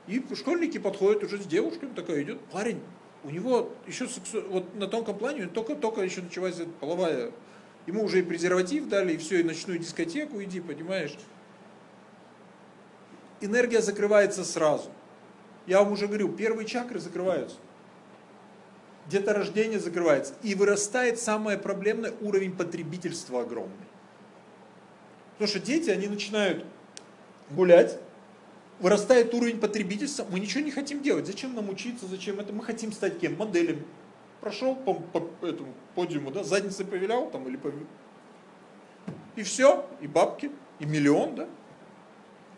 Speaker 1: И школьники подходят уже с девушками, такая идет, парень, у него еще сексу... вот на тонком плане только-только еще началась половая, ему уже и презерватив дали, и все, и ночную дискотеку иди, понимаешь. энергия закрывается сразу. Я вам уже говорю, первые чакры закрываются. Деторождение закрывается. И вырастает самое проблемное уровень потребительства огромный. Потому что дети, они начинают гулять, вырастает уровень потребительства, мы ничего не хотим делать. Зачем нам учиться, зачем это? Мы хотим стать кем? Моделями. Прошел по, по этому подиуму, да, задницей повилял там или повилял. И все, и бабки, и миллион, да.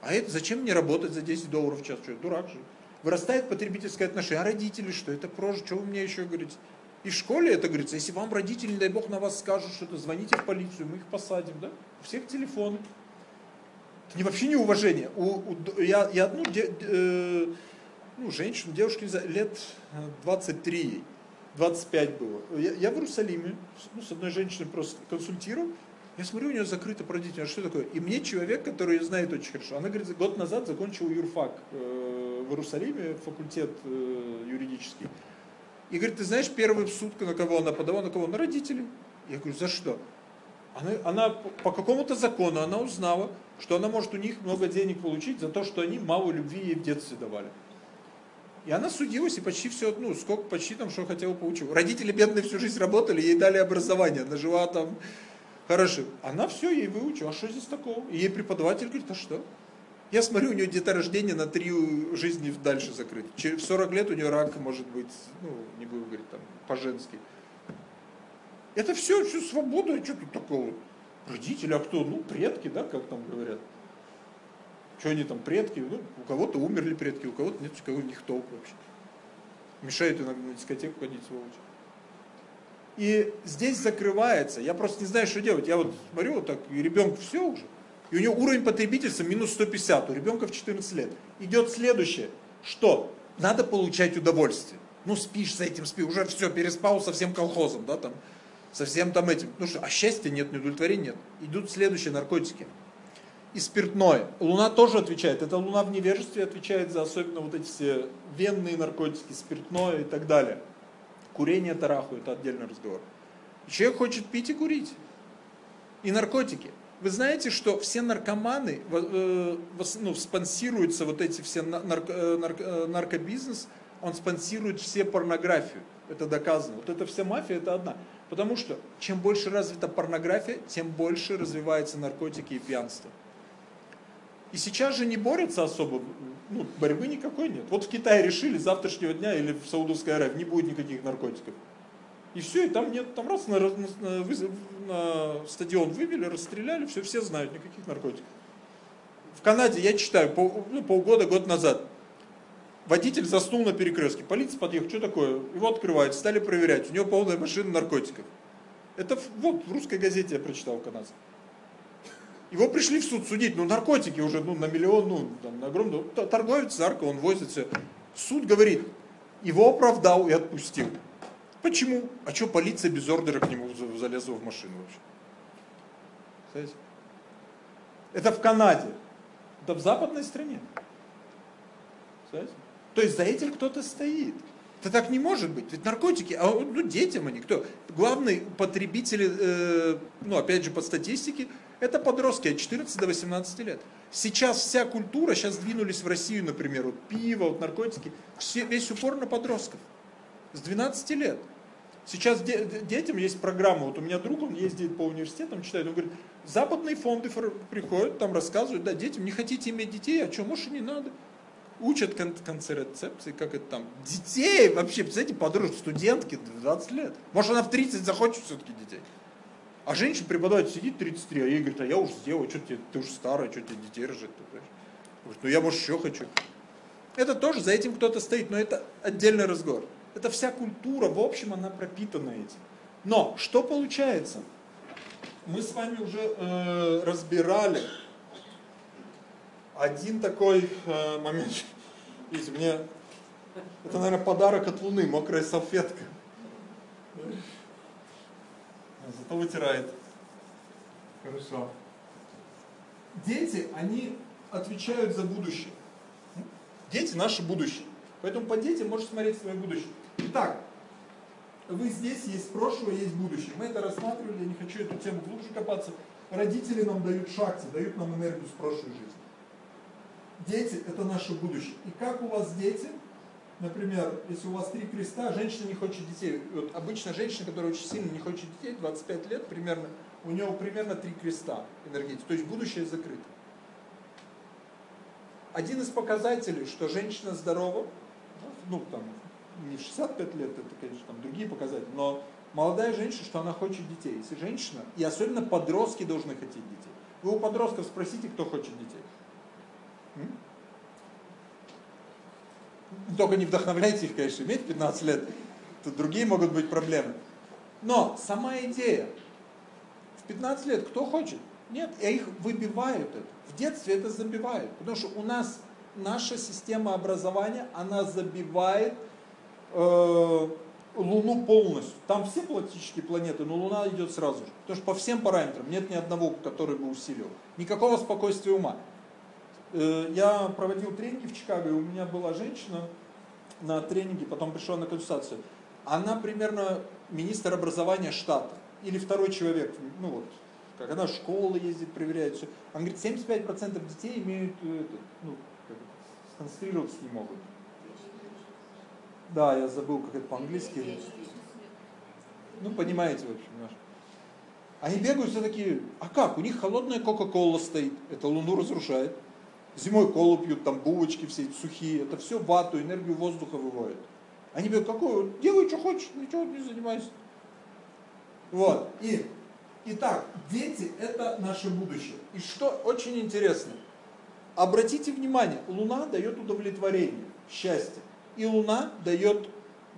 Speaker 1: А это зачем мне работать за 10 долларов в час? Что, я дурак же. Вырастает потребительское отношение. А родители что? Это прожи, что вы мне еще говорите? И в школе это говорится, если вам родители, не дай бог, на вас скажут что-то, звоните в полицию, мы их посадим, да? У всех телефоны. Это не, вообще не уважение. У, у, я, я одну де, э, ну, женщину, девушку, не знаю, лет 23 25 было. Я, я в Иерусалиме, ну, с одной женщиной просто консультирую, я смотрю, у нее закрыто про детей, а что такое? И мне человек, который знает очень хорошо, она говорит, год назад закончила юрфак э, в Иерусалиме, факультет э, юридический. И говорит, ты знаешь, первый суд, на кого она подала, на кого? На родителей. Я говорю, за что? Она, она по какому-то закону, она узнала, что она может у них много денег получить за то, что они мало любви ей в детстве давали. И она судилась и почти все, ну, сколько почти там, что хотела, получила. Родители бедные всю жизнь работали, ей дали образование, она жила там хорошо. Она все ей выучила, а что здесь такого? И ей преподаватель говорит, а что? Я смотрю, у нее деторождение на три жизни дальше закрыто. В 40 лет у нее рак может быть, ну, не буду говорить там, по-женски. Это все, все свобода, а что тут такого? Родители, а кто? Ну, предки, да, как там говорят. Что они там, предки? Ну, у кого-то умерли предки, у кого-то нет, у кого них толк вообще. Мешает иногда на дискотеку ходить, сволочь. И здесь закрывается. Я просто не знаю, что делать. Я вот смотрю, вот так, и ребенку все уже. И у него уровень потребительства минус 150, у ребенка в 14 лет. Идет следующее. Что? Надо получать удовольствие. Ну, спишь с этим, спи, уже все, переспал совсем колхозом, да, там, совсем там этим. Ну что, а счастья нет, удовлетворения нет. Идут следующие наркотики. И спиртное. Луна тоже отвечает. Это Луна в невежестве отвечает за особенно вот эти все венные наркотики, спиртное и так далее. Курение тараху, это отдельный разговор. Человек хочет пить и курить. И наркотики. Вы знаете, что все наркоманы, э, ну, спонсируются вот эти все нарко, э, нарко, э, наркобизнес, он спонсирует все порнографию. Это доказано. Вот эта вся мафия, это одна. Потому что чем больше развита порнография, тем больше развиваются наркотики и пьянство. И сейчас же не борются особо, ну, борьбы никакой нет. Вот в Китае решили, завтрашнего дня или в Саудовской Аравии не будет никаких наркотиков. И все, и там нет, там раз на, на, на, на стадион вывели, расстреляли, все, все знают, никаких наркотиков. В Канаде, я читаю, пол, ну, полгода, год назад, водитель заснул на перекрестке, полиция подъехала, что такое? Его открывают, стали проверять, у него полная машина наркотиков. Это вот в русской газете я прочитал канадский. Его пришли в суд судить, ну наркотики уже ну, на миллион, ну там, на огромный, торговец нарко, он возит все. Суд говорит, его оправдал и отпустил. Почему? А что полиция без ордера к нему залезла в машину вообще? Знаете? Это в Канаде. Это в западной стране. Знаете? То есть за этим кто-то стоит. Это так не может быть. Ведь наркотики, а ну, детям они кто? Главные потребители, э, ну опять же по статистике, это подростки от 14 до 18 лет. Сейчас вся культура, сейчас двинулись в Россию, например, вот пиво, вот наркотики, все, весь упор на подростков. С 12 лет. Сейчас де, детям есть программа, вот у меня друг, он ездит по университетам, читает, он говорит, западные фонды приходят, там рассказывают, да, детям, не хотите иметь детей, а что, может и не надо. Учат кон концерцепции, как это там, детей вообще, представляете, подружки, студентки, 20 лет. Может она в 30 захочет все-таки детей. А женщина преподаватель сидит 33, а ей говорит, а я уже сделала, что тебе, ты уже старая, что тебе детей рожать? Говорит, ну я, может, еще хочу. Это тоже, за этим кто-то стоит, но это отдельный разговор. Это вся культура, в общем, она пропитана этим. Но что получается? Мы с вами уже э, разбирали один такой э, момент. Видите, мне это, наверное, подарок от Луны, мокрая салфетка. Зато вытирает. Хорошо. Дети, они отвечают за будущее. Дети наше будущее. Поэтому по детям можешь смотреть свое будущее. Итак, вы здесь, есть прошлое, есть будущее. Мы это рассматривали, я не хочу эту тему глубже копаться. Родители нам дают шакти, дают нам энергию с прошлой жизни. дети – это наше будущее. И как у вас дети, например, если у вас три креста, женщина не хочет детей. Вот обычно женщина, которая очень сильно не хочет детей, 25 лет примерно, у нее примерно три креста энергетики. То есть будущее закрыто. Один из показателей, что женщина здорова, ну там не 65 лет, это, конечно, там другие показатели, но молодая женщина, что она хочет детей. Если женщина, и особенно подростки должны хотеть детей. Вы у подростков спросите, кто хочет детей. Только не вдохновляйте их, конечно, иметь 15 лет. Тут другие могут быть проблемы. Но сама идея. В 15 лет кто хочет? Нет, и их выбивают это. В детстве это забивают. Потому что у нас наша система образования, она забивает э, Луну полностью. Там все практически планеты, но Луна идет сразу же. Потому что по всем параметрам нет ни одного, который бы усилил. Никакого спокойствия ума. Э, я проводил тренинги в Чикаго, и у меня была женщина на тренинге, потом пришла на консультацию. Она примерно министр образования штата. Или второй человек, ну вот, как она в школы ездит, проверяет все. Она говорит, 75% детей имеют, э, это, ну, сконцентрироваться не могут. Да, я забыл, как это по-английски. Ну, понимаете, в общем, наш. Они бегают все такие, а как? У них холодная Кока-Кола стоит, это Луну разрушает. Зимой колу пьют, там булочки все сухие, это все вату, энергию воздуха выводит. Они бегают, какой? Делай, что хочешь, ничего не занимайся. Вот, и, итак, дети это наше будущее. И что очень интересно, обратите внимание, Луна дает удовлетворение, счастье и Луна дает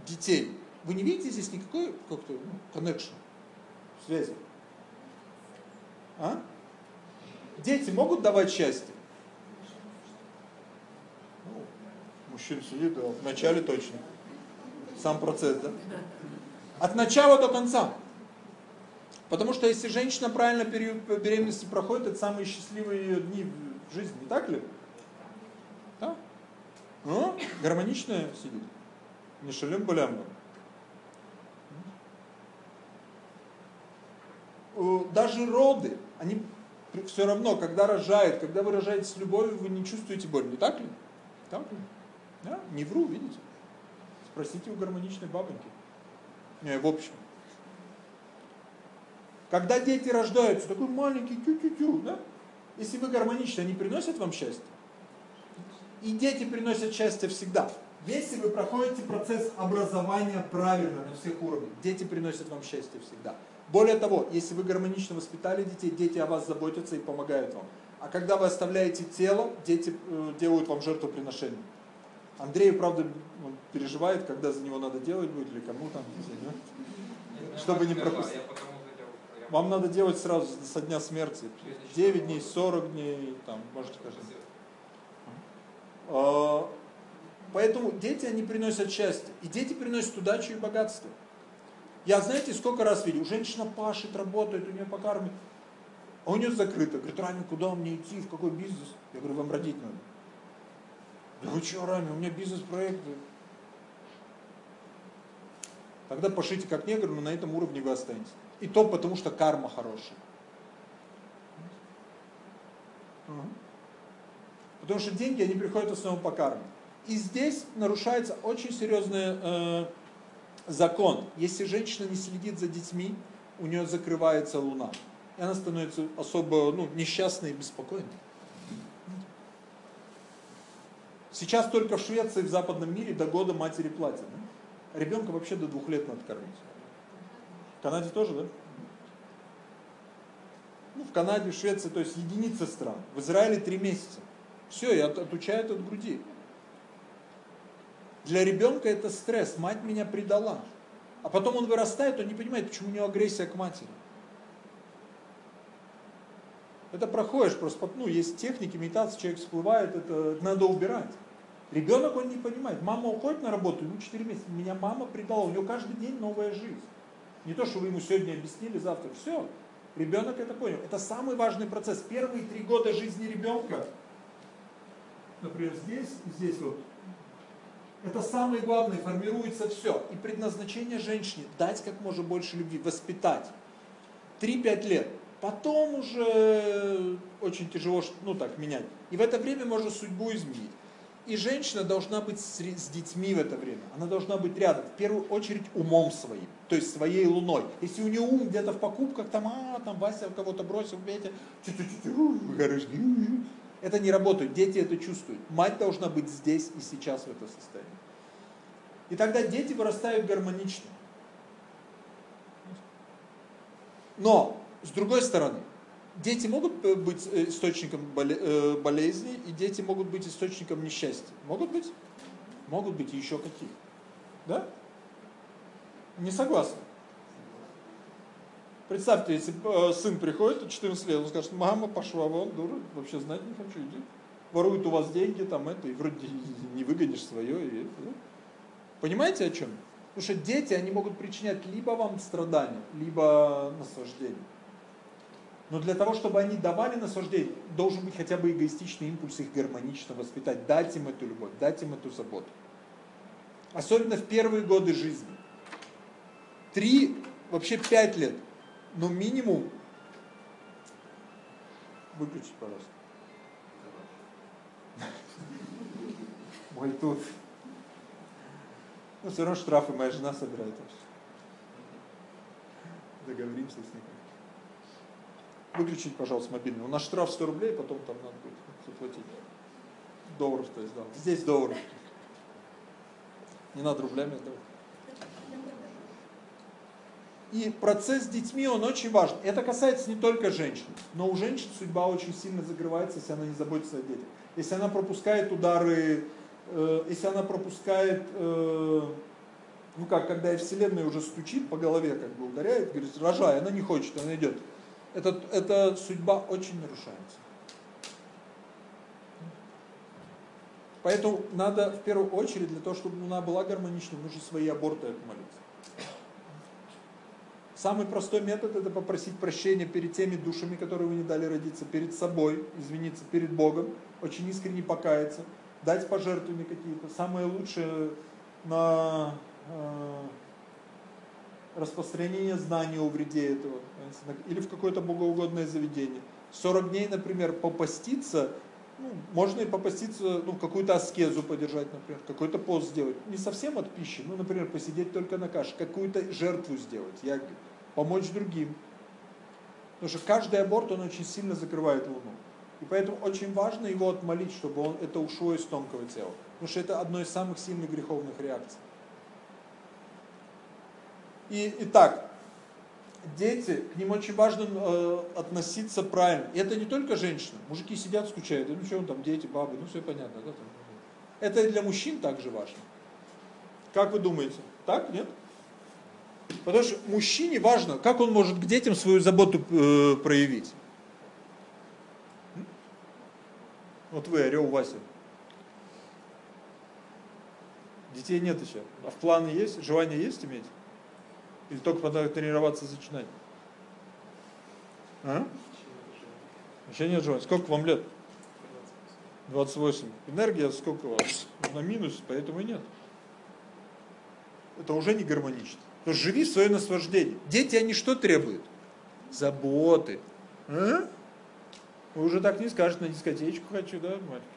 Speaker 1: детей. Вы не видите здесь никакой как-то ну, connection, связи? А? Дети могут давать счастье? Ну, мужчина сидит, да, в начале точно. Сам процесс, да? От начала до конца. Потому что если женщина правильно период беременности проходит, это самые счастливые ее дни в жизни, не так ли? Да? Ну, гармоничная сидит. Не шалем балямба. Даже роды, они все равно, когда рожают, когда вы рожаете с любовью, вы не чувствуете боль, не так ли? Так ли? Да? Не вру, видите? Спросите у гармоничной бабоньки. Не, в общем. Когда дети рождаются, такой маленький, тю-тю-тю, да? Если вы гармоничны, они приносят вам счастье? И дети приносят счастье всегда. Если вы проходите процесс образования правильно на всех уровнях, дети приносят вам счастье всегда. Более того, если вы гармонично воспитали детей, дети о вас заботятся и помогают вам. А когда вы оставляете тело, дети э, делают вам жертвоприношение. Андрей, правда, переживает, когда за него надо делать будет, или кому там, чтобы не пропустить. Вам надо делать сразу со дня смерти. 9 дней, 40 дней, там, можете каждый а, поэтому дети, они приносят счастье. И дети приносят удачу и богатство. Я, знаете, сколько раз видел, женщина пашет, работает, у нее покармит, а у нее закрыто. Говорит, Рами, куда мне идти, в какой бизнес? Я говорю, вам родить надо. Я говорю, что, Рами, у меня бизнес-проекты. Тогда пошите как негр, но на этом уровне вы останетесь. И то потому, что карма хорошая. Угу. Потому что деньги, они приходят в основном по карме. И здесь нарушается очень серьезный э, закон. Если женщина не следит за детьми, у нее закрывается луна. И она становится особо ну, несчастной и беспокойной. Сейчас только в Швеции, в западном мире до года матери платят. Да? Ребенка вообще до двух лет надо кормить. В Канаде тоже, да? Ну, в Канаде, в Швеции, то есть единицы стран. В Израиле три месяца. Все, и отучают от груди. Для ребенка это стресс. Мать меня предала. А потом он вырастает, он не понимает, почему у него агрессия к матери. Это проходишь просто, ну, есть техники, медитации, человек всплывает, это надо убирать. Ребенок, он не понимает. Мама уходит на работу, ему 4 месяца. Меня мама предала, у него каждый день новая жизнь. Не то, что вы ему сегодня объяснили, завтра. Все. Ребенок это понял. Это самый важный процесс. Первые три года жизни ребенка например, здесь здесь вот, это самое главное, формируется все. И предназначение женщине дать как можно больше любви, воспитать. 3-5 лет. Потом уже очень тяжело, ну так, менять. И в это время можно судьбу изменить. И женщина должна быть с, с детьми в это время. Она должна быть рядом, в первую очередь умом своим, то есть своей луной. Если у нее ум где-то в покупках, там, а, там Вася кого-то бросил, Петя, это не работает, дети это чувствуют. Мать должна быть здесь и сейчас в этом состоянии. И тогда дети вырастают гармонично. Но, с другой стороны, дети могут э, быть э, источником э, болезни, и дети могут быть источником несчастья. Могут быть? Могут быть еще какие. Да? Не согласны? Представьте, если сын приходит, 14 лет, он скажет, мама пошла вон, дура, вообще знать не хочу, иди. Воруют у вас деньги, там это, и вроде не выгонишь свое. И это, да? Понимаете о чем? Потому что дети, они могут причинять либо вам страдания, либо наслаждение. Но для того, чтобы они давали наслаждение, должен быть хотя бы эгоистичный импульс их гармонично воспитать, дать им эту любовь, дать им эту заботу. Особенно в первые годы жизни. Три, вообще пять лет, но минимум, выключить, пожалуйста. Мой тут. Ну, все равно штрафы моя жена собирает. Договоримся с ней. Выключить, пожалуйста, мобильный. У нас штраф 100 рублей, потом там надо будет заплатить. Долларов, то есть, да. Здесь долларов. Не надо рублями отдавать. И процесс с детьми, он очень важен. Это касается не только женщин, но у женщин судьба очень сильно закрывается, если она не заботится о детях. Если она пропускает удары, э, если она пропускает, э, ну как, когда и Вселенная уже стучит по голове, как бы ударяет, говорит, рожай, она не хочет, она идет это, эта судьба очень нарушается. Поэтому надо в первую очередь, для того, чтобы она была гармоничной, нужно свои аборты отмолиться. Самый простой метод это попросить прощения перед теми душами, которые вы не дали родиться, перед собой, извиниться перед Богом, очень искренне покаяться, дать пожертвования какие-то. Самое лучшее на э, распространение знаний о вреде этого, или в какое-то богоугодное заведение. 40 дней, например, попаститься, ну, можно и попаститься, ну, какую-то аскезу подержать, например, какой-то пост сделать. Не совсем от пищи, ну, например, посидеть только на каше, какую-то жертву сделать, я, помочь другим. Потому что каждый аборт, он очень сильно закрывает луну. И поэтому очень важно его отмолить, чтобы он, это ушло из тонкого тела. Потому что это одно из самых сильных греховных реакций. И, итак, дети, к ним очень важно э, относиться правильно. И это не только женщины. Мужики сидят, скучают. Ну что он там, дети, бабы, ну все понятно. Да. Это и для мужчин также важно. Как вы думаете? Так, нет? Потому что мужчине важно, как он может к детям свою заботу э, проявить. Вот вы, Орел Вася. Детей нет еще. А в планы есть? Желание есть иметь? Или только надо тренироваться начинать? А? Еще нет желания. Сколько вам лет? 28. Энергия сколько у вас? На минус, поэтому и нет. Это уже не гармонично. То живи в свое наслаждение. Дети, они что требуют? Заботы. А? Вы уже так не скажете, на дискотечку хочу, да, мальчики?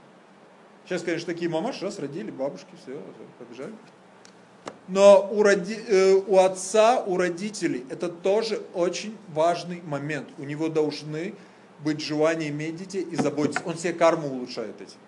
Speaker 1: Сейчас, конечно, такие мамаши раз родили, бабушки, все, побежали. Но у, роди, э, у отца, у родителей это тоже очень важный момент. У него должны быть желание иметь детей и заботиться. Он себе карму улучшает этим.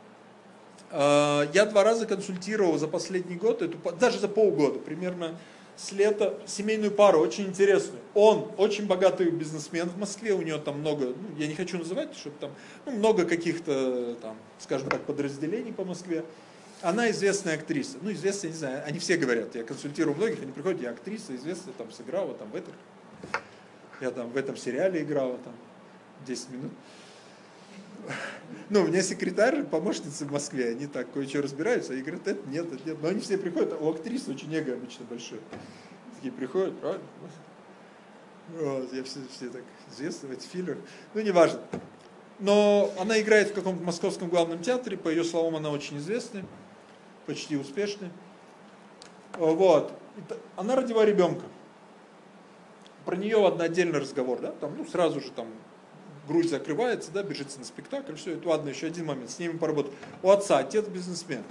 Speaker 1: Э, я два раза консультировал за последний год, эту, даже за полгода, примерно с лета, семейную пару, очень интересную. Он очень богатый бизнесмен в Москве, у него там много, ну, я не хочу называть, чтобы там, ну, много каких-то, там, скажем так, подразделений по Москве. Она известная актриса. Ну, известная, не знаю, они все говорят, я консультирую многих, они приходят, я актриса, известная, там, сыграла, там, в этом, я там в этом сериале играла, там, 10 минут. Ну, у меня секретарь, помощницы в Москве, они так кое-что разбираются, и говорят, это нет, это нет. Но они все приходят, а у актрисы очень эго обычно большое. Такие приходят, правильно? Вот, я все, все так известны в этих фильмах. Ну, неважно. Но она играет в каком-то московском главном театре, по ее словам, она очень известная почти успешны. Вот. Она родила ребенка. Про нее отдельный разговор, да? Там, ну, сразу же там грудь закрывается, да, бежится на спектакль, все, это ладно, еще один момент, с ними поработать. У отца отец бизнесмен.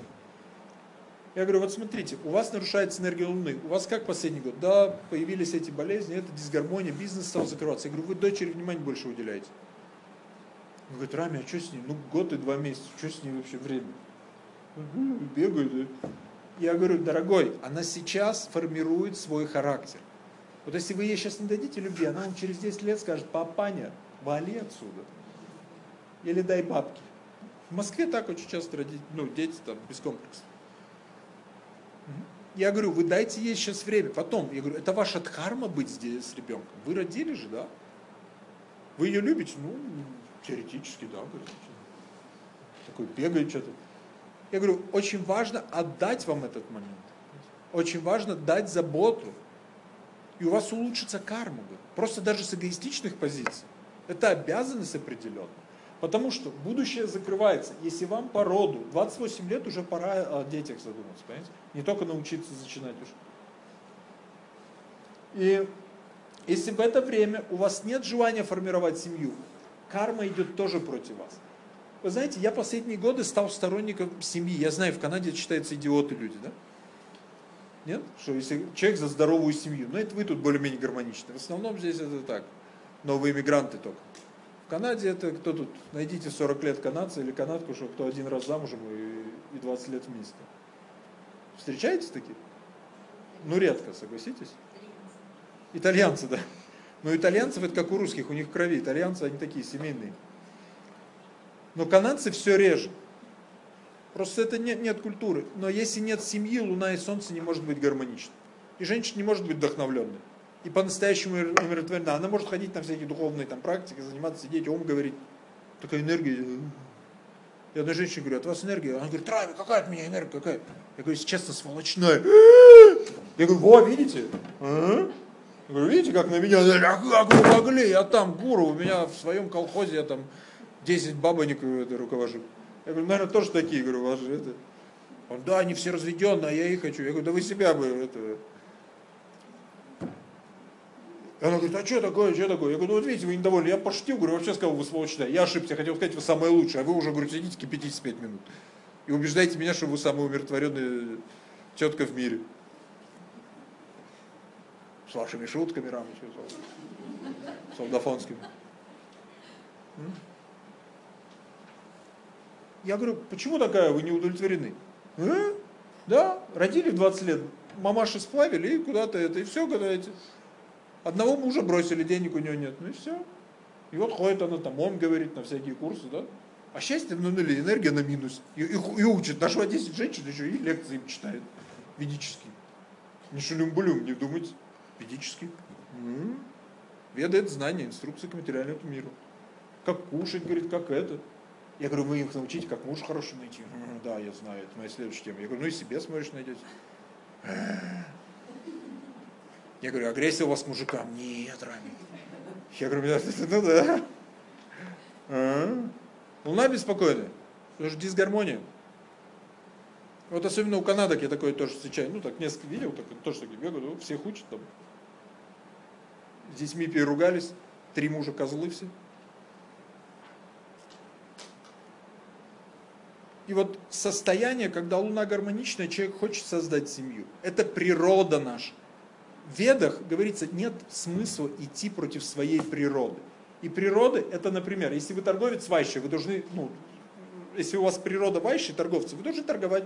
Speaker 1: Я говорю, вот смотрите, у вас нарушается энергия Луны, у вас как последний год? Да, появились эти болезни, это дисгармония, бизнес стал закрываться. Я говорю, вы дочери внимание больше уделяете. Он говорит, Рами, а что с ней? Ну, год и два месяца, что с ней вообще время? Бегает. Я говорю, дорогой, она сейчас формирует свой характер. Вот если вы ей сейчас не дадите любви, она вам через 10 лет скажет, папаня, вали отсюда. Или дай бабки. В Москве так очень часто родители, ну, дети там без комплексов. Я говорю, вы дайте ей сейчас время. Потом, я говорю, это ваша дхарма быть здесь с ребенком. Вы родили же, да? Вы ее любите? Ну, теоретически, да. Говорит. Такой бегает что-то. Я говорю, очень важно отдать вам этот момент. Очень важно дать заботу. И у вас улучшится карма. Просто даже с эгоистичных позиций. Это обязанность определенная. Потому что будущее закрывается. Если вам по роду 28 лет, уже пора о детях задуматься, понимаете? Не только научиться начинать уже. И если в это время у вас нет желания формировать семью, карма идет тоже против вас. Вы знаете, я последние годы стал сторонником семьи. Я знаю, в Канаде считаются идиоты люди, да? Нет? Что если человек за здоровую семью. Но это вы тут более-менее гармоничны. В основном здесь это так. Новые иммигранты только. Канаде это кто тут? Найдите 40 лет канадца или канадку, что кто один раз замужем и, и 20 лет вместе. Встречаете таких? Ну, редко, согласитесь? Итальянцы, да. Но итальянцев это как у русских, у них в крови. Итальянцы, они такие семейные. Но канадцы все реже. Просто это нет, нет культуры. Но если нет семьи, луна и солнце не может быть гармоничны. И женщина не может быть вдохновленной и по-настоящему умиротворена. Она может ходить на всякие духовные там, практики, заниматься, сидеть, ум говорить. Такая энергия. Я одной женщине говорю, от вас энергия? Она говорит, Рави, какая от меня энергия, какая? Я говорю, честно, сволочная. Я говорю, во, видите? А? Я говорю, видите, как на меня, а как вы могли, я там гуру, у меня в своем колхозе я там 10 бабонек это, руковожу. Я говорю, наверное, тоже такие, говорю, у вас же это. Он, да, они все разведенные, а я их хочу. Я говорю, да вы себя бы это, она говорит, а что такое, что такое? Я говорю, ну вот видите, вы недовольны. Я пошутил, говорю, вообще сказал, вы сволочная. Я ошибся, хотел сказать, вы самое лучшее, а вы уже, говорю, сидите, кипятитесь 5 минут. И убеждаете меня, что вы самая умиротворенная тетка в мире. С вашими шутками, Рамыч, солдафонскими. Я говорю, почему такая, вы не удовлетворены? А? Да, родили в 20 лет, мамаши сплавили и куда-то это, и все, когда эти... Одного мужа бросили, денег у него нет, ну и все. И вот ходит она там, он говорит на всякие курсы, да? А счастье на нуле, энергия на минус. И, и, и учит. Нашла 10 женщин, еще и лекции им читает. Ведические. Не шулюм-булюм, не думайте. Ведические. М-м. Ведает знания, инструкции к материальному миру. Как кушать, говорит, как это. Я говорю, вы их научите, как муж хорошо найти. Да, я знаю, это моя следующая тема. Я говорю, ну и себе сможешь найдете. Я говорю, агрессия у вас к мужикам? Нет, Рами. Я говорю, ну да. А? Луна беспокойная. Потому что дисгармония. Вот особенно у канадок я такое тоже встречаю. Ну так несколько видел, так, тоже такие бегают, ну, всех учат там. С детьми переругались, три мужа козлы все. И вот состояние, когда Луна гармоничная, человек хочет создать семью. Это природа наша. Ведах говорится, нет смысла идти против своей природы. И природы, это, например, если вы торговец вайши, вы должны, ну, если у вас природа вайши, торговцы, вы должны торговать.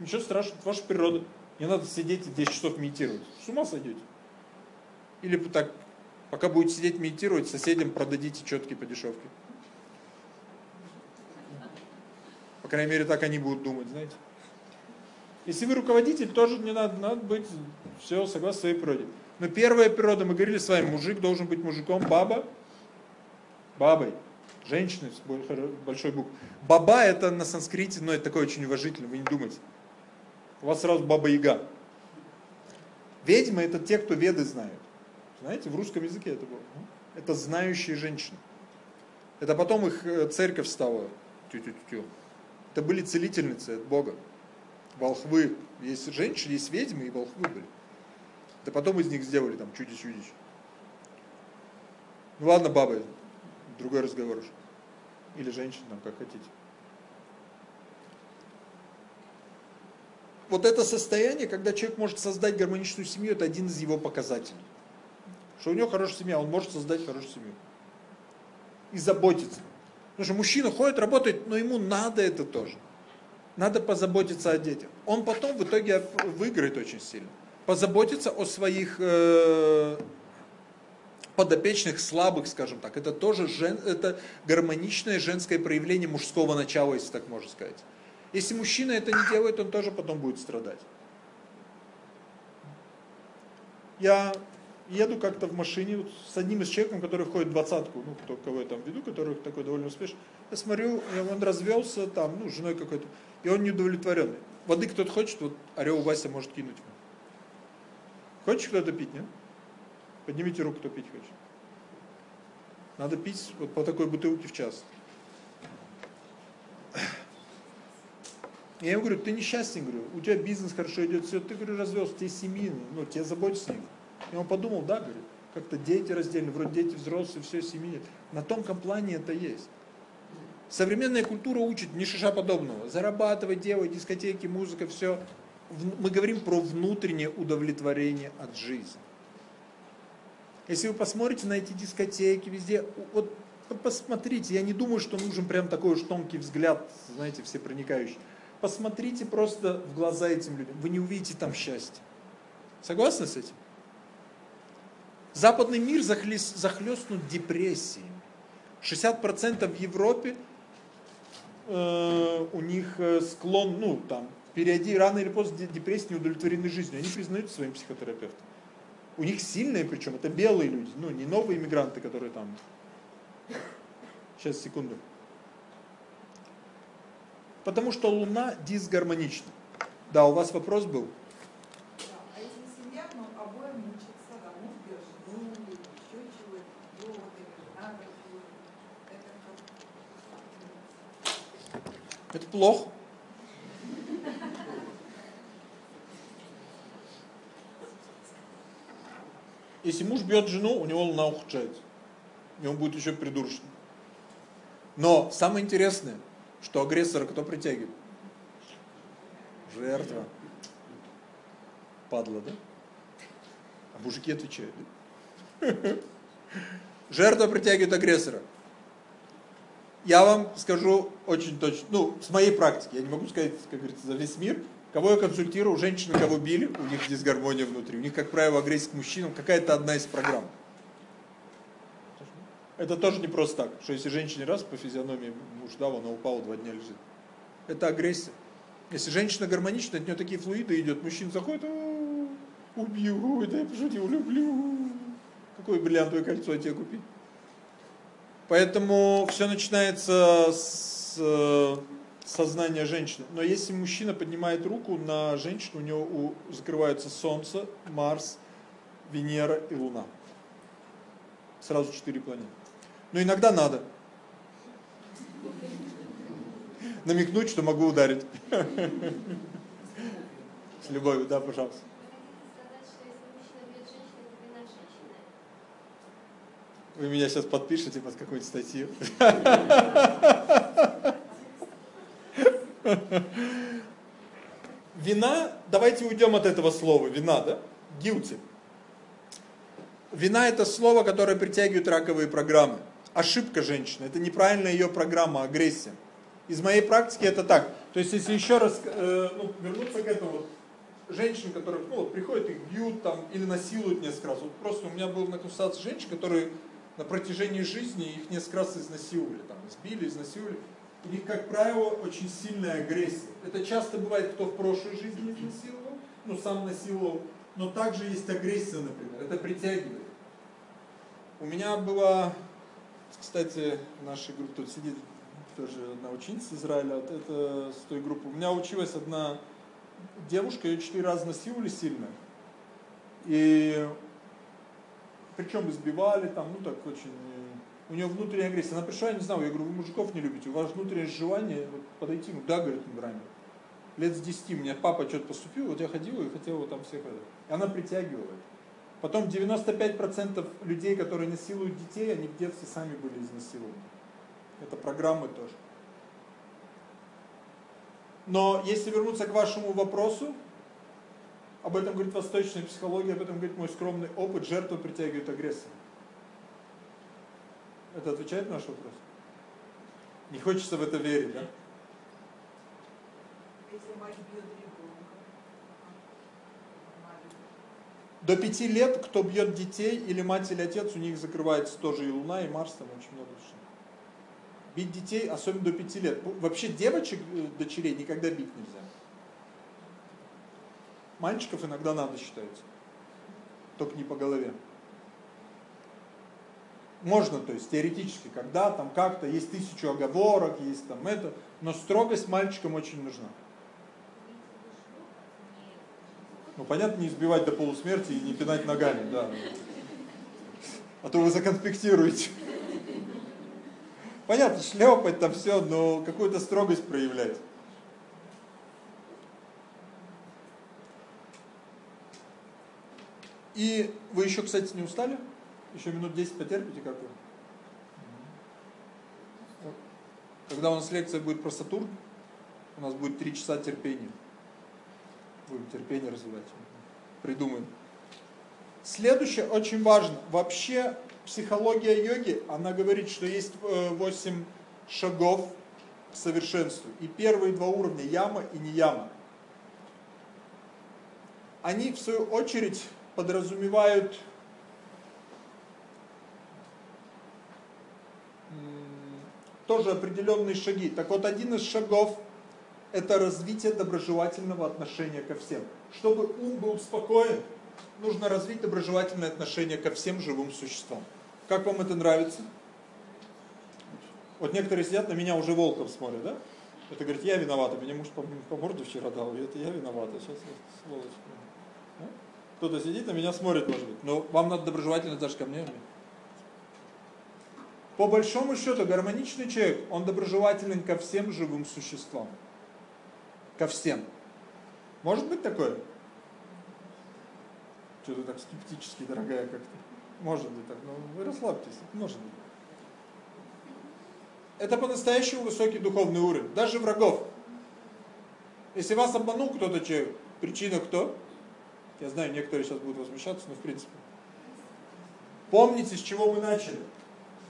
Speaker 1: Ничего страшного, это ваша природа. Не надо сидеть и 10 часов медитировать. С ума сойдете. Или так, пока будете сидеть медитировать, соседям продадите четкие по дешевке. По крайней мере, так они будут думать, знаете. Если вы руководитель, тоже не надо, надо быть, все, согласно своей природе. Но первая природа, мы говорили с вами, мужик должен быть мужиком, баба, бабой, женщиной большой буквы. Баба это на санскрите, но это такое очень уважительно, вы не думайте. У вас сразу баба яга. Ведьмы это те, кто веды знают. Знаете, в русском языке это было. Это знающие женщины. Это потом их э, церковь стала. -тю -тю -тю. Это были целительницы от Бога волхвы. Есть женщины, есть ведьмы и волхвы были. Да потом из них сделали там чудищ-чудищ. Ну ладно, бабы, другой разговор уже. Или женщина, там, как хотите. Вот это состояние, когда человек может создать гармоничную семью, это один из его показателей. Что у него хорошая семья, он может создать хорошую семью. И заботиться. Потому что мужчина ходит, работает, но ему надо это тоже. Надо позаботиться о детях. Он потом в итоге выиграет очень сильно. Позаботиться о своих э, подопечных, слабых, скажем так. Это тоже жен, это гармоничное женское проявление мужского начала, если так можно сказать. Если мужчина это не делает, он тоже потом будет страдать. Я еду как-то в машине вот, с одним из человеком, который входит в двадцатку, ну, кто, кого я там веду, который такой довольно успешный. Я смотрю, он развелся там, ну, женой какой-то, и он неудовлетворенный. Воды кто-то хочет, вот Орел Вася может кинуть. Хочешь кто-то пить, нет? Поднимите руку, кто пить хочет. Надо пить вот по такой бутылке в час. Я ему говорю, ты несчастен, говорю, у тебя бизнес хорошо идет, все, ты, говорю, развелся, тебе семьи, ну, тебе заботиться о. И он подумал, да, говорит, как-то дети раздельны, вроде дети взрослые, все, семьи нет. На тонком плане это есть. Современная культура учит ни шиша подобного. Зарабатывать, делать, дискотеки, музыка, все. Мы говорим про внутреннее удовлетворение от жизни. Если вы посмотрите на эти дискотеки везде, вот посмотрите, я не думаю, что нужен прям такой уж тонкий взгляд, знаете, все проникающий. Посмотрите просто в глаза этим людям, вы не увидите там счастья. Согласны с этим? Западный мир захлестнут депрессией. 60% в Европе э, у них э, склон, ну там, впереди рано или поздно депрессия не удовлетворены жизнью. Они признают своим психотерапевтом. У них сильные причем, это белые люди, ну не новые иммигранты, которые там... Сейчас, секунду. Потому что Луна дисгармонична. Да, у вас вопрос был?
Speaker 3: А если семья, но обоим мучится, да, муж держит, жену или еще чего-то, довод или жена
Speaker 1: плохо. Если муж бьет жену, у него луна ухудшается. И он будет еще придурочным. Но самое интересное – что агрессора кто притягивает? Жертва. Падла, да? А мужики отвечают. Да? Жертва притягивает агрессора. Я вам скажу очень точно, ну, с моей практики, я не могу сказать, как говорится, за весь мир, кого я консультирую, женщины, кого били, у них дисгармония внутри, у них, как правило, агрессия к мужчинам, какая-то одна из программ. Это тоже не просто так, что если женщине раз по физиономии муж дал, она упала, два дня лежит. Это агрессия. Если женщина гармонична, от нее такие флуиды идет, мужчина заходит, убью, да я пошутил, люблю. Какое бриллиантовое кольцо тебе купить? Поэтому все начинается с э, сознания женщины. Но если мужчина поднимает руку на женщину, у него закрываются Солнце, Марс, Венера и Луна. Сразу четыре планеты. Но иногда надо. Намекнуть, что могу ударить. С любовью, да, пожалуйста. Вы меня сейчас подпишете под какую-нибудь статью. Вина, давайте уйдем от этого слова, вина, да? Guilty. Вина это слово, которое притягивает раковые программы ошибка женщины, это неправильная ее программа, агрессия. Из моей практики это так. То есть, если еще раз э, ну, вернуться к этому, женщин, которые ну, вот, приходят, их бьют там, или насилуют несколько раз. Вот просто у меня был на консультации женщин, которые на протяжении жизни их несколько раз изнасиловали, там, избили, изнасиловали. У них, как правило, очень сильная агрессия. Это часто бывает, кто в прошлой жизни изнасиловал, ну, сам насиловал, но также есть агрессия, например, это притягивает. У меня была кстати, в нашей группе тут сидит тоже одна ученица Израиля, вот это с той группы. У меня училась одна девушка, ее четыре раза насиловали сильно. И причем избивали, там, ну так очень... У нее внутренняя агрессия. Она пришла, я не знаю, я говорю, вы мужиков не любите, у вас внутреннее желание вот, подойти, ну да, говорит, мы грани. Лет с 10 у меня папа что-то поступил, вот я ходила и хотела вот там всех это. И она притягивала Потом 95% людей, которые насилуют детей, они в детстве сами были изнасилованы. Это программы тоже. Но если вернуться к вашему вопросу, об этом говорит восточная психология, об этом говорит мой скромный опыт, жертва притягивает агрессора. Это отвечает на наш вопрос? Не хочется в это верить, да? До пяти лет, кто бьет детей, или мать, или отец, у них закрывается тоже и Луна, и Марс, там очень много чего. Бить детей, особенно до пяти лет. Вообще девочек, э, дочерей никогда бить нельзя. Мальчиков иногда надо, считается. Только не по голове. Можно, то есть теоретически, когда там как-то есть тысячу оговорок, есть там это, но строгость мальчикам очень нужна. Ну, понятно, не избивать до полусмерти и не пинать ногами, да. А то вы законспектируете. Понятно, шлепать там все, но какую-то строгость проявлять. И вы еще, кстати, не устали? Еще минут 10 потерпите, как вы? Когда у нас лекция будет про Сатурн, у нас будет 3 часа терпения. Будем терпение развивать. Придумаем. Следующее очень важно. Вообще психология йоги, она говорит, что есть 8 э, шагов к совершенству. И первые два уровня, яма и не яма. Они, в свою очередь, подразумевают тоже определенные шаги. Так вот, один из шагов – это развитие доброжелательного отношения ко всем. Чтобы ум был спокоен, нужно развить доброжелательное отношение ко всем живым существам. Как вам это нравится? Вот некоторые сидят на меня уже волком смотрят, да? Это говорит, я виновата, мне муж по, по морде вчера дал, это я виновата, сейчас я сволочь. Кто-то сидит на меня смотрит, может быть, но вам надо доброжелательно даже ко мне. По большому счету, гармоничный человек, он доброжелателен ко всем живым существам. Ко всем. Может быть такое? Что-то так скептически, дорогая, как-то. Может быть так, но вы расслабьтесь, может быть. Это по-настоящему высокий духовный уровень, даже врагов. Если вас обманул кто-то человек, причина кто? Я знаю, некоторые сейчас будут возмущаться, но в принципе. Помните, с чего мы начали?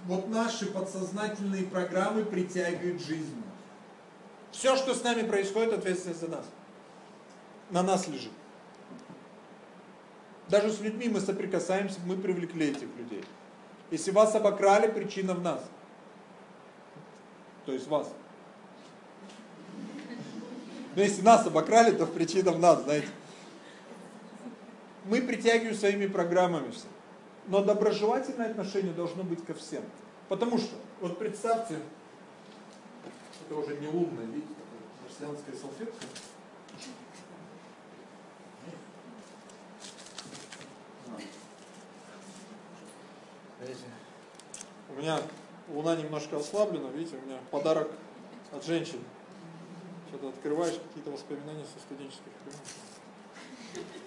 Speaker 1: Вот наши подсознательные программы притягивают жизнь. Все, что с нами происходит, ответственность за нас. На нас лежит. Даже с людьми мы соприкасаемся, мы привлекли этих людей. Если вас обокрали, причина в нас. То есть вас. Но если нас обокрали, то причина в нас, знаете. Мы притягиваем своими программами все. Но доброжелательное отношение должно быть ко всем. Потому что, вот представьте, это уже не лунная, видите, марсианская салфетка. У меня луна немножко ослаблена, видите, у меня подарок от женщин. Что-то открываешь, какие-то воспоминания со студенческих времен.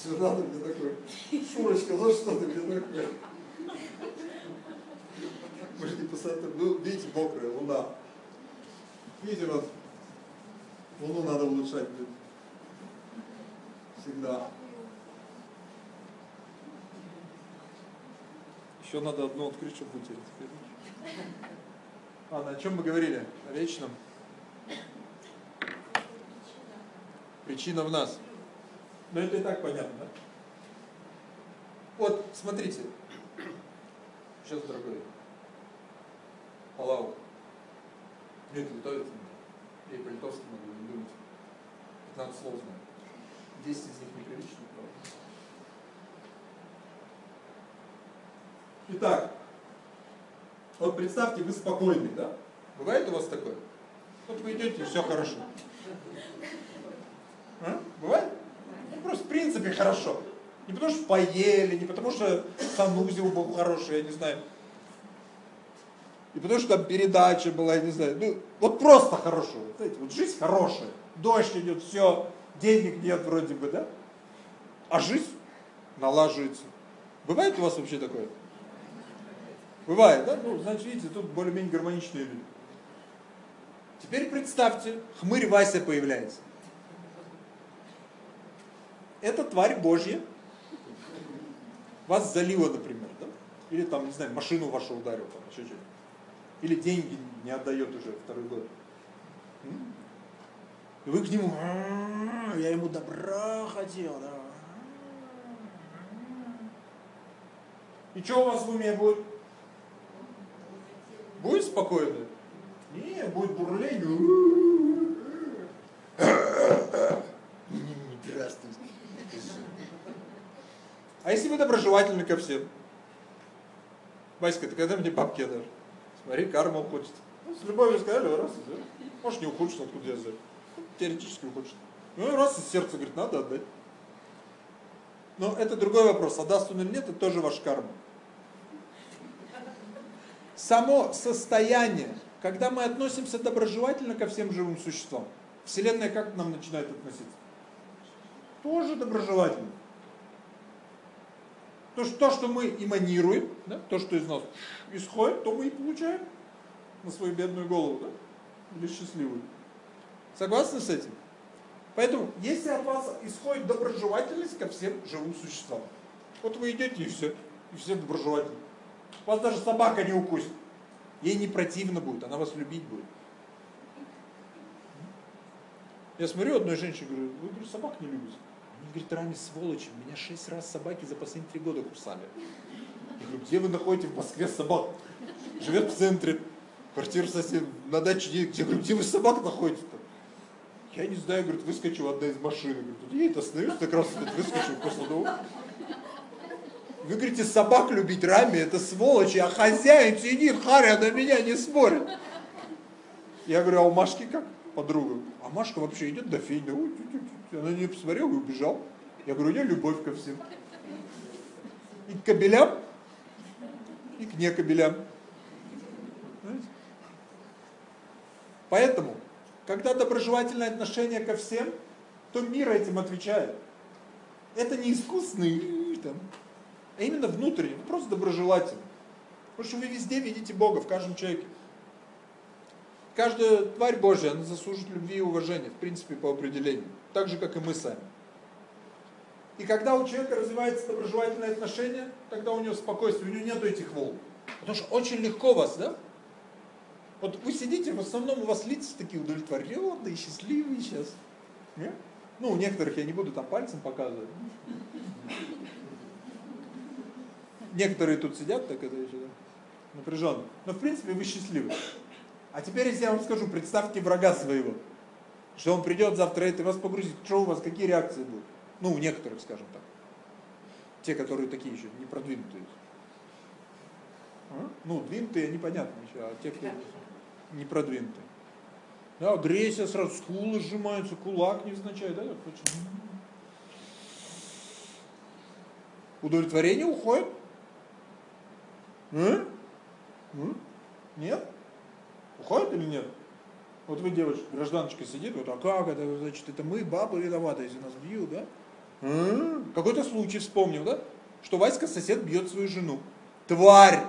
Speaker 1: Все надо мне такой. Шурочка, за что ты мне такой? Мы же не посмотрим. Ну, видите, мокрая луна. Видите, вот луну надо улучшать. Всегда. Еще надо одну открыть, чтобы вытереть. Ладно, о чем мы говорили? О вечном. Причина в нас. Но это и так понятно, да? Вот, смотрите. Сейчас, дорогой. Палау. Нет, мне. И по-литовски могу, не думайте. 15 слов знаю. 10 из них неприлично, правда. Итак, вот представьте, вы спокойный, да? Бывает у вас такое? Вот вы идете, все хорошо. А? Бывает? Ну, просто в принципе хорошо. Не потому что поели, не потому что санузел был хороший, я не знаю. И потому что там передача была, я не знаю, ну, вот просто хорошо, вот, знаете, вот жизнь хорошая, дождь идет, все, денег нет вроде бы, да? А жизнь налаживается. Бывает у вас вообще такое? Бывает, да? Ну, значит, видите, тут более-менее гармоничные люди. Теперь представьте, хмырь Вася появляется. Это тварь Божья. Вас залило, например, да? Или там, не знаю, машину вашу ударил, там, еще что-то. Или деньги не отдает уже второй год. И вы к нему, «А, я ему добра хотел, да. И что у вас в уме будет? Будет спокойно? Не, будет бурление. А если вы доброжелательны ко всем? Васька, ты когда мне бабки дашь? Смотри, карма ухудшит. Ну, с любовью сказали, раз, да? Может не ухудшит, откуда я знаю. Теоретически ухудшит. Ну, раз из сердца, говорит, надо отдать. Но это другой вопрос, отдаст он или нет, это тоже ваш карма. Само состояние, когда мы относимся доброжелательно ко всем живым существам, Вселенная как к нам начинает относиться? Тоже доброжелательно. То, что, то, что мы эманируем, да, то, что из нас исходит, то мы и получаем на свою бедную голову, да, или счастливую. Согласны с этим? Поэтому, если от вас исходит доброжелательность ко всем живым существам, вот вы идете и все, и все доброжелательны. Вас даже собака не укусит. Ей не противно будет, она вас любить будет. Я смотрю одной женщине, говорю, вы говорю, собак не любите. Они говорят, Рами, сволочи, меня шесть раз собаки за последние три года кусали. Я говорю, где вы находите в Москве собак? Живет в центре, квартира сосед, на даче, где, говорю, где вы собак находите-то? Я не знаю, говорит, выскочил одна из машины. Говорит, тут едет, остановился, так раз тут выскочил после того. Вы говорите, собак любить раме, это сволочи, а хозяин сидит, харя на меня не спорит. Я говорю, а у Машки как? Подруга. А Машка вообще идет до Феди. Она не посмотрела и убежал. Я говорю, у нее любовь ко всем. И к кобелям, и к некобелям. Знаете? Поэтому, когда доброжелательное отношение ко всем, то мир этим отвечает. Это не искусственный там, а именно внутренний, просто доброжелательный. Потому что вы везде видите Бога, в каждом человеке. Каждая тварь Божья, она заслужит любви и уважения, в принципе, по определению. Так же, как и мы сами. И когда у человека развивается доброжелательное отношение, тогда у него спокойствие, у него нету этих волн. Потому что очень легко вас, да? Вот вы сидите, в основном у вас лица такие удовлетворенные, счастливые сейчас. Нет? Ну, у некоторых я не буду там пальцем показывать. Некоторые тут сидят, так это еще да, напряженно. Но в принципе вы счастливы. А теперь, если я вам скажу, представьте врага своего, что он придет завтра это вас погрузит, что у вас, какие реакции будут? Ну, у некоторых, скажем так. Те, которые такие еще не продвинутые. А? Ну, двинутые, непонятно еще, а те, кто не продвинутые. Да, агрессия сразу, скулы сжимаются, кулак невзначай, да? Удовлетворение уходит. Нет? Уходит или нет? Вот вы, девочка, гражданочка сидит, вот, а как это, значит, это мы, бабы виноваты, если нас бьют, да? Какой-то случай вспомнил, да? Что Васька сосед бьет свою жену. Тварь!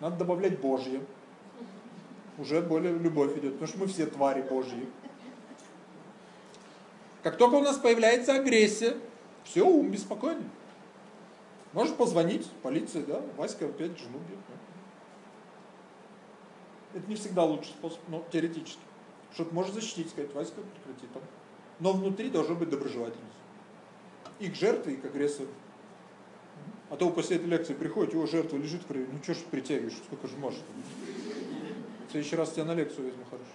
Speaker 1: Надо добавлять Божье. Уже более любовь идет, потому что мы все твари Божьи. Как только у нас появляется агрессия, все, ум беспокойный. Может позвонить, полиция, да, Васька опять жену бьет. Да? Это не всегда лучший способ, но теоретически. Что-то может защитить, сказать, Васька, прекрати там. Но внутри должна быть доброжелательность. И к жертве, и к агрессору. А то вы после этой лекции приходите, его жертва лежит в ну что ж притягиваешь, сколько же можешь. В следующий раз тебя на лекцию возьму, хорошо.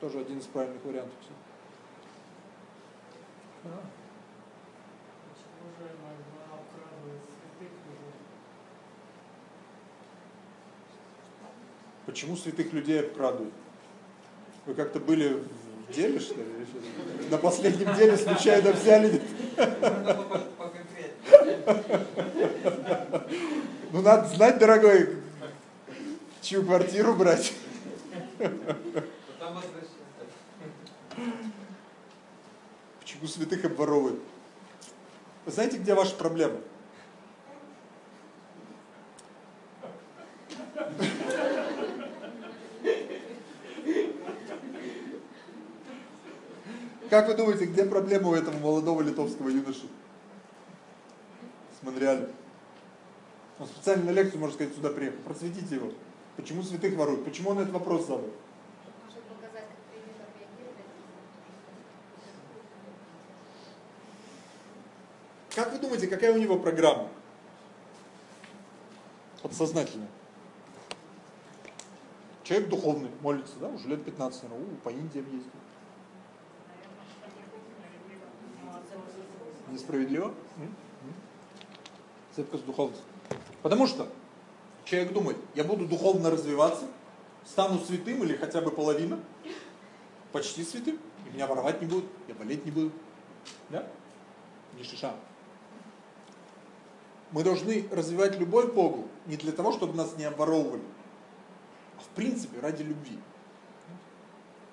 Speaker 1: Тоже один из правильных вариантов. Да. Почему святых людей обкрадывают? Вы как-то были в деле, что ли? На последнем деле случайно взяли? Ну, надо знать, дорогой, Чью квартиру брать? Почему святых обворовывают? Вы знаете, где ваша проблема? Как вы думаете, где проблема у этого молодого литовского юноши? С Монреаля. Он специально на лекцию, можно сказать, сюда приехал. Просветите его. Почему святых воруют? Почему он этот вопрос задал?
Speaker 4: Как
Speaker 1: вы думаете, какая у него программа? Подсознательная. Человек духовный, молится, да, уже лет 15, наверное, у, по Индиям ездит. Несправедливо? С духовностью. Потому что человек думает, я буду духовно развиваться, стану святым или хотя бы половина, почти святым, и меня воровать не будут, я болеть не буду. Да? Ни шиша. Мы должны развивать любой Богу не для того, чтобы нас не обворовывали, а в принципе ради любви.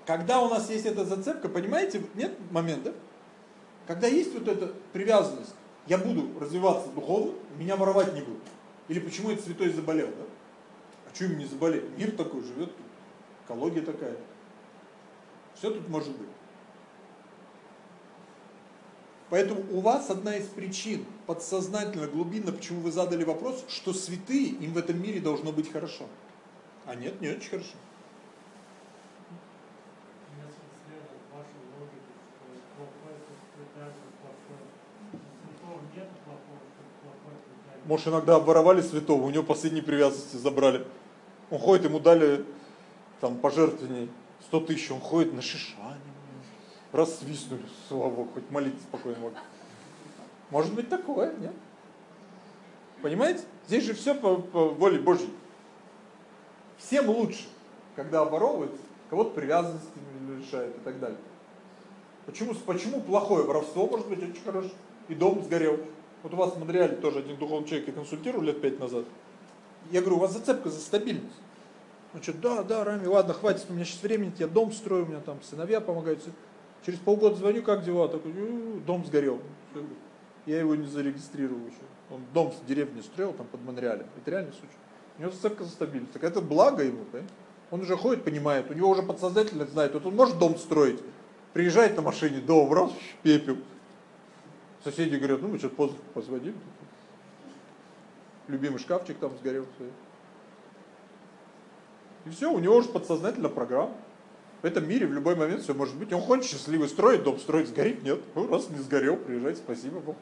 Speaker 1: Когда у нас есть эта зацепка, понимаете, нет момента, когда есть вот эта привязанность, я буду развиваться духовно, меня воровать не будут. Или почему этот святой заболел, да? А что ему не заболеть? Мир такой живет, экология такая. Все тут может быть. Поэтому у вас одна из причин, подсознательно, глубинно, почему вы задали вопрос, что святые, им в этом мире должно быть хорошо. А нет, не очень хорошо.
Speaker 5: Если следовать вашей логике, что плохой это святая, это плохой. Святого нет плохого, что плохой святая.
Speaker 1: Может, иногда обворовали святого, у него последние привязанности забрали. Он ходит, ему дали там пожертвование 100 тысяч, он ходит на шишане. Раз свистнули, слава Богу, хоть молиться спокойно мог. Может быть такое, нет? Понимаете? Здесь же все по, по воле Божьей. Всем лучше, когда оборовывают, кого-то привязанности лишают и так далее. Почему, почему плохое воровство может быть очень хорошо? И дом сгорел. Вот у вас в Монреале тоже один духовный человек я консультировал лет пять назад. Я говорю, у вас зацепка за стабильность. Он что, да, да, Рами, ладно, хватит, у меня сейчас времени, я дом строю, у меня там сыновья помогают. Через полгода звоню, как дела? Такой, «Ю, дом сгорел. Я его не зарегистрировал еще. Он дом в деревне строил, там под Монреалем. Это реальный случай. У него зацепка за стабильность. Так это благо ему, понимаете? Он уже ходит, понимает, у него уже подсознательно знает, вот он может дом строить, приезжает на машине, дом, раз, пепел. Соседи говорят, ну мы что-то поздно позвонили. Любимый шкафчик там сгорел. И все, у него уже подсознательно программа. В этом мире в любой момент все может быть. Он хочет счастливый строить, дом строить, сгорит, нет. Ну, раз не сгорел, приезжайте, спасибо Богу.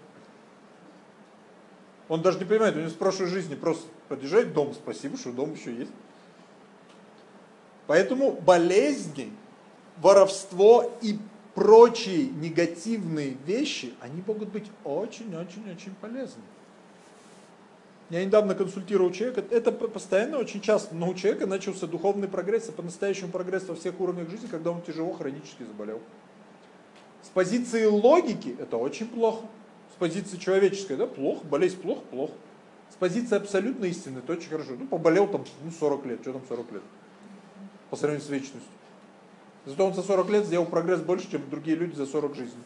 Speaker 1: Он даже не понимает, у него с прошлой жизни просто подъезжает дом, спасибо, что дом еще есть. Поэтому болезни, воровство и прочие негативные вещи, они могут быть очень-очень-очень полезны. Я недавно консультировал человека, это постоянно очень часто, но у человека начался духовный прогресс, и по-настоящему прогресс во всех уровнях жизни, когда он тяжело хронически заболел. С позиции логики это очень плохо. С позиции человеческой, да, плохо, болезнь плохо, плохо. С позиции абсолютной истины это очень хорошо. Ну, поболел там ну, 40 лет, что там 40 лет? По сравнению с вечностью. Зато он за 40 лет сделал прогресс больше, чем другие люди за 40 жизней.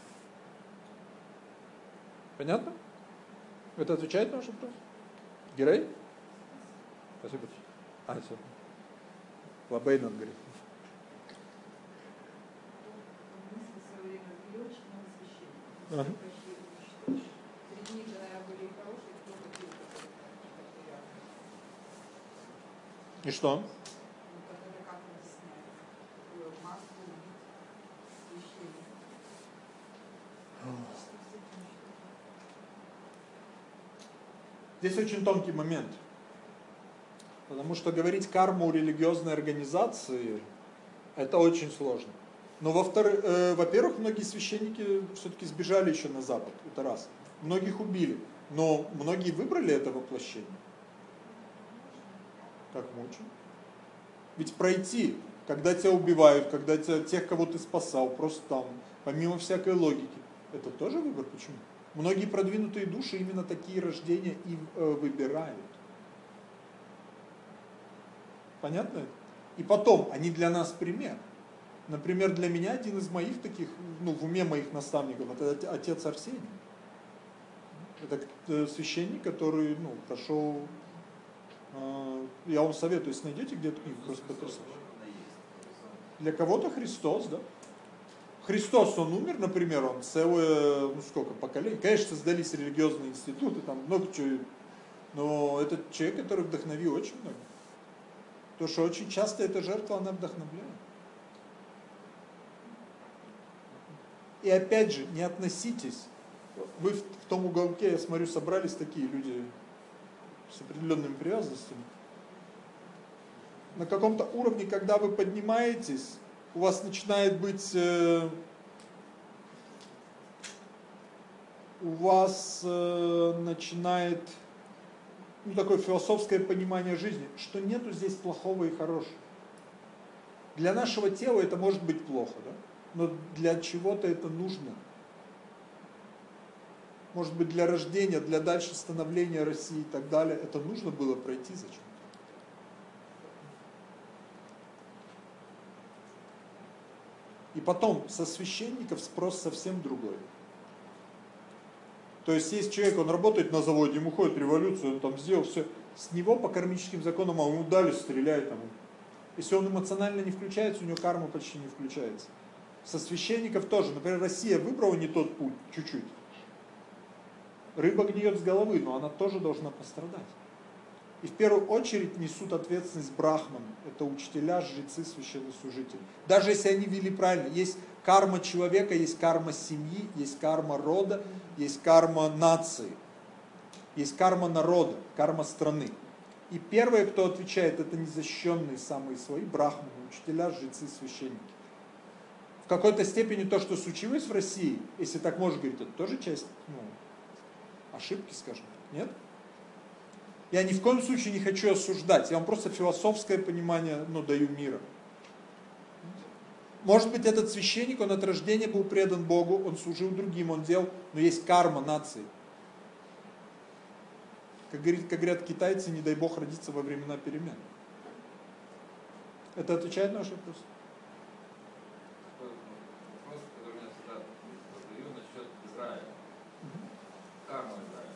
Speaker 1: Понятно? Это отвечает на ваш вопрос? Герой? Спасибо. А, все. Лабейн он говорит.
Speaker 3: Мы в свое время вели очень много священников.
Speaker 1: Ага.
Speaker 3: Почти считаешь. Среди них, наверное, были и хорошие, и кто-то был такой, популярный.
Speaker 1: И что?
Speaker 3: Ну, как это как объяснять? Такую массу убить священников. Что с этим еще?
Speaker 1: Здесь очень тонкий момент. Потому что говорить карму у религиозной организации, это очень сложно. Но во-вторых, э, во-первых, многие священники все-таки сбежали еще на Запад, это раз. Многих убили, но многие выбрали это воплощение. Как мучим? Ведь пройти, когда тебя убивают, когда тебя, тех, кого ты спасал, просто там, помимо всякой логики, это тоже выбор. Почему? Многие продвинутые души именно такие рождения и э, выбирают. Понятно? И потом, они для нас пример. Например, для меня один из моих таких, ну, в уме моих наставников, это оте- отец Арсений. Это э, священник, который, ну, прошел, э, я вам советую, если найдете где-то книгу, просто потрясающе. Для кого-то Христос, да? Христос, он умер, например, он целое, ну сколько, поколений. Конечно, создались религиозные институты, там много чего. Но это человек, который вдохновил очень много. Потому что очень часто эта жертва, она вдохновляет. И опять же, не относитесь. Вы в в том уголке, я смотрю, собрались такие люди с определенными привязанностями. На каком-то уровне, когда вы поднимаетесь, у вас начинает быть, э, у вас э, начинает ну, такое философское понимание жизни, что нету здесь плохого и хорошего. Для нашего тела это может быть плохо, да? но для чего-то это нужно. Может быть, для рождения, для дальше становления России и так далее, это нужно было пройти зачем-то. И потом, со священников спрос совсем другой. То есть есть человек, он работает на заводе, ему ходит революцию, он там сделал все. С него по кармическим законам, а ему дали, стреляй там. Если он эмоционально не включается, у него карма почти не включается. Со священников тоже. Например, Россия выбрала не тот путь, чуть-чуть. Рыба гниет с головы, но она тоже должна пострадать. И в первую очередь несут ответственность брахманы. Это учителя, жрецы, священнослужители. Даже если они вели правильно. Есть карма человека, есть карма семьи, есть карма рода, есть карма нации. Есть карма народа, карма страны. И первые, кто отвечает, это незащищенные самые свои, брахманы, учителя, жрецы, священники. В какой-то степени то, что случилось в России, если так можно говорить, это тоже часть ну, ошибки, скажем так, нет? Я ни в коем случае не хочу осуждать, я вам просто философское понимание ну, даю мира. Может быть, этот священник, он от рождения был предан Богу, он служил другим, он делал, но есть карма нации. Как, говорит, как говорят китайцы, не дай Бог родиться во времена перемен. Это отвечает на ваш вопрос?
Speaker 2: Такой вопрос, который я всегда задаю насчет Израиля. Карма Израиля.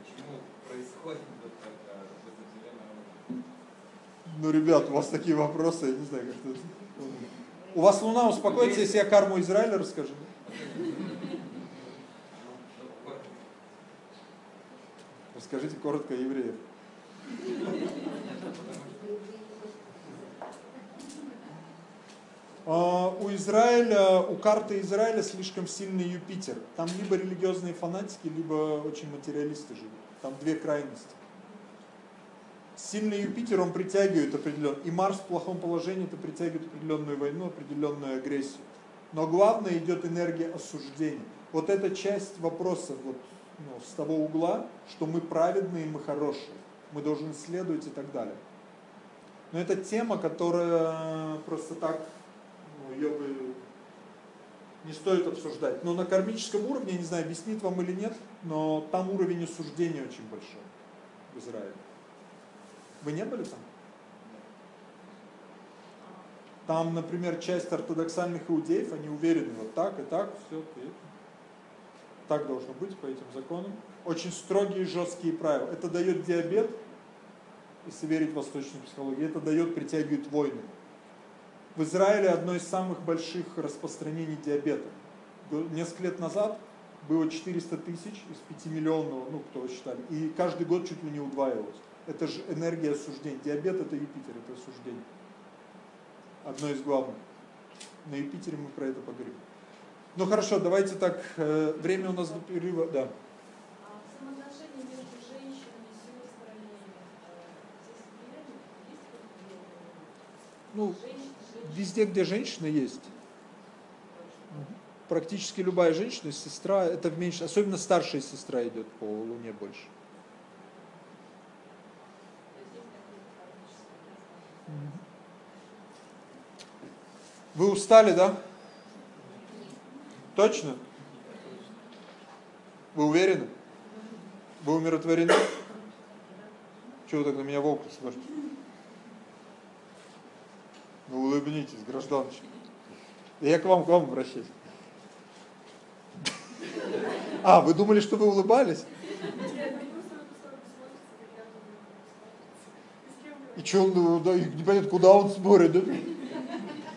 Speaker 2: Почему происходит вот такая, допустим, Вселенная
Speaker 1: Ну, ребят, у вас такие вопросы, я не знаю, как это... У вас Луна успокоится, если я карму Израиля расскажу? Расскажите коротко о евреях. А, У Израиля, у карты Израиля слишком сильный Юпитер. Там либо религиозные фанатики, либо очень материалисты живут. Там две крайности. Сильный Юпитер, он притягивает определенно. И Марс в плохом положении, это притягивает определенную войну, определенную агрессию. Но главное идет энергия осуждения. Вот эта часть вопроса вот, ну, с того угла, что мы праведные, мы хорошие. Мы должны следовать и так далее. Но это тема, которая просто так, ну, ее бы не стоит обсуждать. Но на кармическом уровне, я не знаю, объяснит вам или нет, но там уровень осуждения очень большой в Израиле. Вы не были там? Там, например, часть ортодоксальных иудеев, они уверены, вот так и так, все, и так должно быть по этим законам. Очень строгие, жесткие правила. Это дает диабет, если верить восточной психологии, это дает, притягивает войны. В Израиле одно из самых больших распространений диабета. Несколько лет назад было 400 тысяч из 5 миллионов, ну кто считали, и каждый год чуть ли не удваивалось. Это же энергия осуждения. Диабет это Юпитер, это осуждение. Одно из главных. На Юпитере мы про это поговорим. Ну хорошо, давайте так, э, время у нас до перерыва, да.
Speaker 6: А э,
Speaker 1: Ну, везде, где женщина есть, практически любая женщина, сестра, это в меньше, особенно старшая сестра идет по Луне больше.
Speaker 6: То есть есть какие-то кармические разные.
Speaker 1: Вы устали, да? Точно? Вы уверены? Вы умиротворены? Чего вы так на меня волка смотрите? Ну улыбнитесь, гражданочка. Я к вам, к вам обращаюсь. А, вы думали, что вы улыбались? И что он, ну, да, и непонятно, куда он смотрит, да?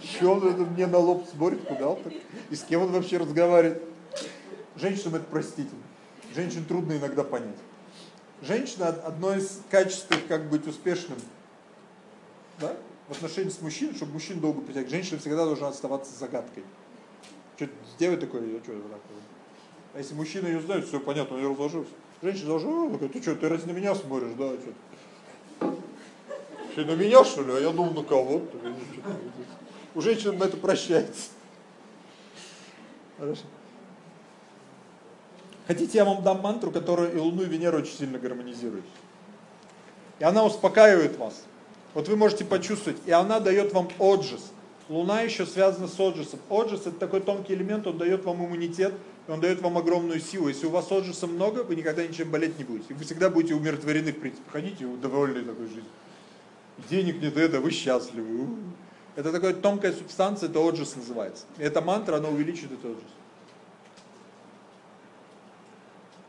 Speaker 1: Что он это мне на лоб смотрит, куда он так? И с кем он вообще разговаривает? Женщинам это простительно. Женщин трудно иногда понять. Женщина одно из качеств, как быть успешным, да? В отношении с мужчиной, чтобы мужчин долго притягивать, женщина всегда должна оставаться загадкой. Что сделай такое, я что, так А если мужчина ее знает, все понятно, он ее разложился. Женщина должна, ты что, ты раз на меня смотришь, да, что ты на меня, что ли? А я думал, на кого? У женщин это прощается. Хорошо. Хотите, я вам дам мантру, которая и Луну, и Венеру очень сильно гармонизирует. И она успокаивает вас. Вот вы можете почувствовать. И она дает вам отжиз. Луна еще связана с отжисом. Отжис это такой тонкий элемент, он дает вам иммунитет, он дает вам огромную силу. Если у вас отжиса много, вы никогда ничем болеть не будете. Вы всегда будете умиротворены, в принципе. Ходите довольны такой жизнью денег нет, это вы счастливы. Это такая тонкая субстанция, это отжис называется. Эта мантра, она увеличит этот отжис.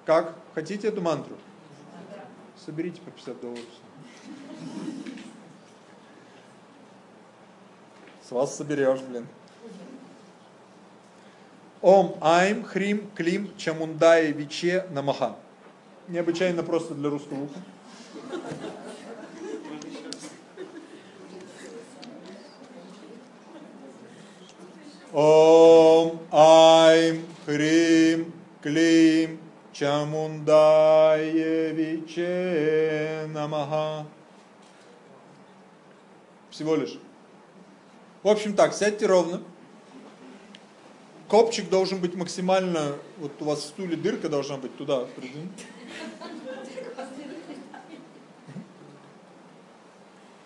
Speaker 1: Как? Хотите эту мантру? Соберите по 50 долларов. С вас соберешь, блин. Ом Айм Хрим Клим Чамундай Виче Намаха. Необычайно просто для русского уха. Ом Айм Хрим Клим Чамундаевиче Намаха. Всего лишь. В общем так, сядьте ровно. Копчик должен быть максимально, вот у вас в стуле дырка должна быть туда,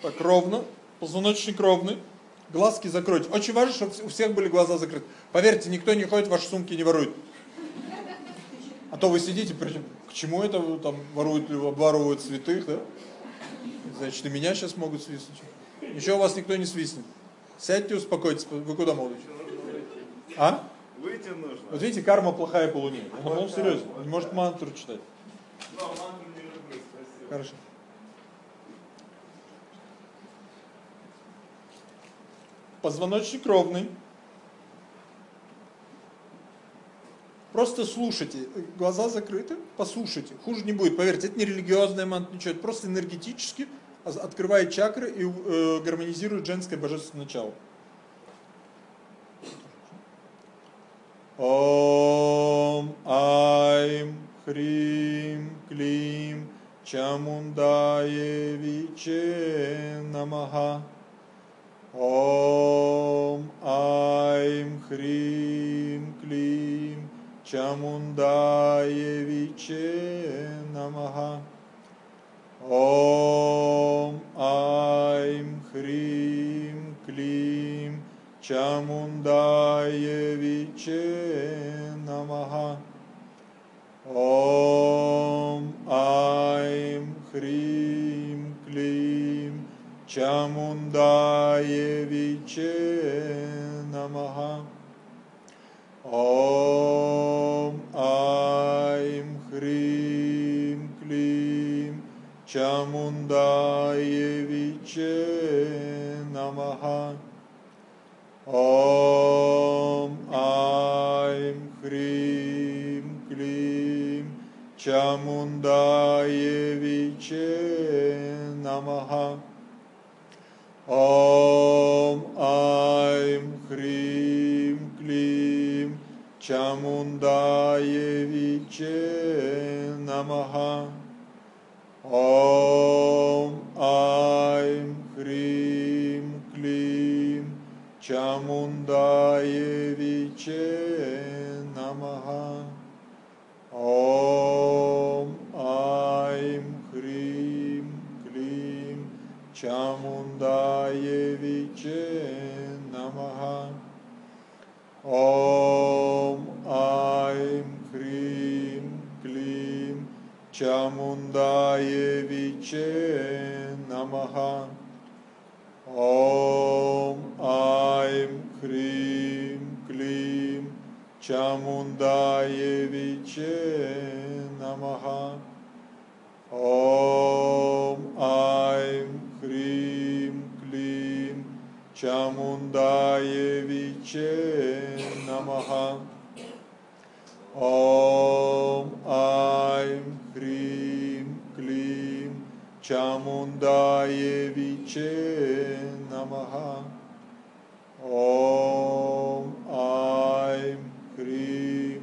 Speaker 1: Так, ровно, позвоночник ровный. Глазки закройте. Очень важно, чтобы у всех были глаза закрыты. Поверьте, никто не ходит, ваши сумки не ворует. А то вы сидите, причем, к чему это там воруют, обворовывают святых, да? Значит, и меня сейчас могут свистнуть. Ничего у вас никто не свистнет. Сядьте, успокойтесь. Вы куда, молодой? А?
Speaker 7: Выйти нужно.
Speaker 1: Вот видите, карма плохая по луне. Он, он серьезно, не может мантру читать.
Speaker 7: Да, мантру не люблю, спасибо.
Speaker 1: Хорошо. Позвоночник ровный. Просто слушайте, глаза закрыты, послушайте, хуже не будет, поверьте, это не религиозная манtra, ничего, это просто энергетически открывает чакры и э, гармонизирует женское божественное начало. Ом Айм Хрим Клим Чамундаевиче Намаха ॐ ऐं ह्रीं क्लीं चामुण्डाय विचे नमः ॐ ऐं ह्रीं क्लीं चामुण्डाय नमः ॐ Chamundayevиче Намаха. Ом Айм Хрим Клим Chamundayevиче Намаха. Ом Айм Хрим Клим Chamundayevиче Намаха. ॐ चामुण्डाय विचे नमः ॐ ऐं ह्रीं क्लीं चामुण्डाय विचे चे नमः। ॐ ऐं ह्रीं क्लीं चामुण्डायै विचे नमः। ॐ ऐं ह्रीं क्लीं चामुण्डायै विचे नमः। ॐ Chamundaye Viche Namaha. Om Aim Krim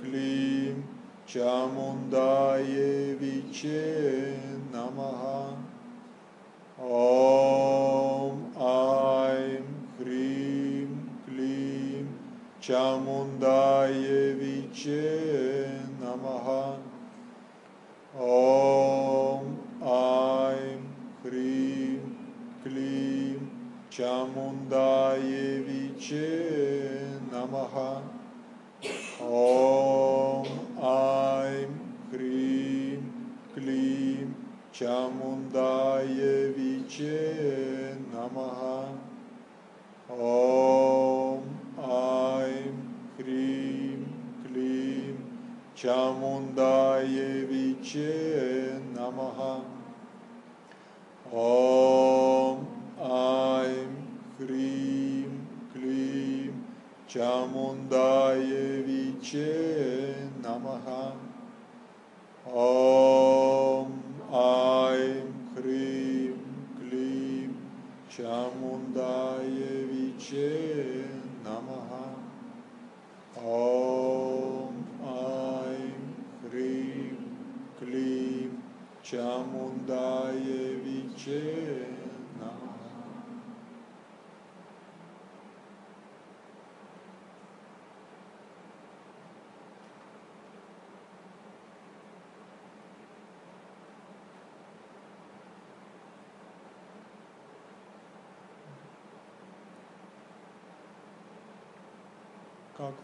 Speaker 1: Klim Chamundaye Viche चामुण्डायै वीच्ये नमः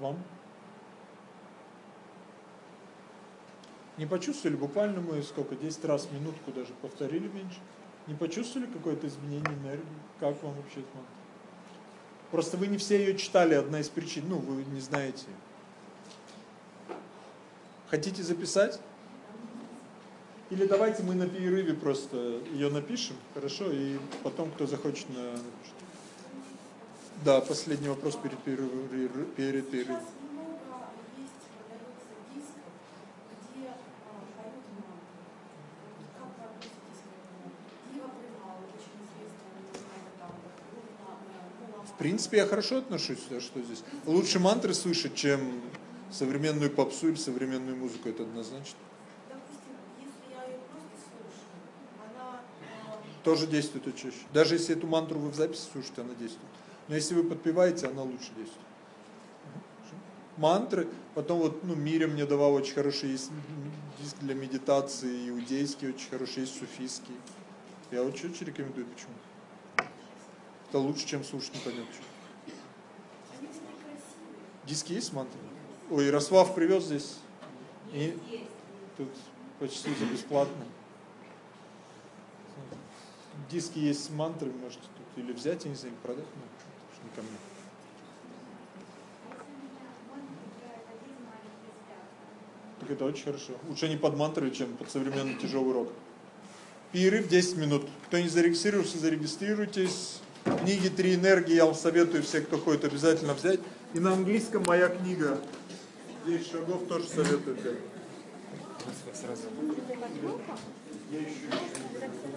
Speaker 1: вам? Не почувствовали? Буквально мы сколько, 10 раз минутку даже повторили меньше. Не почувствовали какое-то изменение энергии? Как вам вообще мантра? Просто вы не все ее читали, одна из причин. Ну, вы не знаете. Хотите записать? Или давайте мы на перерыве просто ее напишем, хорошо, и потом, кто захочет, на... напишет. Да, последний вопрос перед перерывом. В принципе, я хорошо отношусь, а что здесь? Лучше мантры слышать, чем современную попсу или современную музыку, это однозначно. Тоже действует чаще. Даже если эту мантру вы в записи слушаете, она действует. Но если вы подпеваете, она лучше действует. Мантры, потом вот, ну, Миря мне давал очень хороший, диск для медитации, иудейский очень хороший, есть суфийский. Я очень, очень рекомендую, почему. Это лучше, чем слушать, непонятно
Speaker 6: красивые.
Speaker 1: Диски есть с мантрами? Ой, Ярослав привез здесь. И тут почти за бесплатно. Диски есть с мантрами, можете тут или взять, я не знаю, продать. Ну, уж не ко мне. Так это очень хорошо. Лучше не под мантры, чем под современный тяжелый рок. Перерыв 10 минут. Кто не зарегистрировался, зарегистрируйтесь. Книги «Три энергии» я вам советую, все, кто ходит, обязательно взять. И на английском моя книга «10 шагов» тоже советую взять. Я ищу.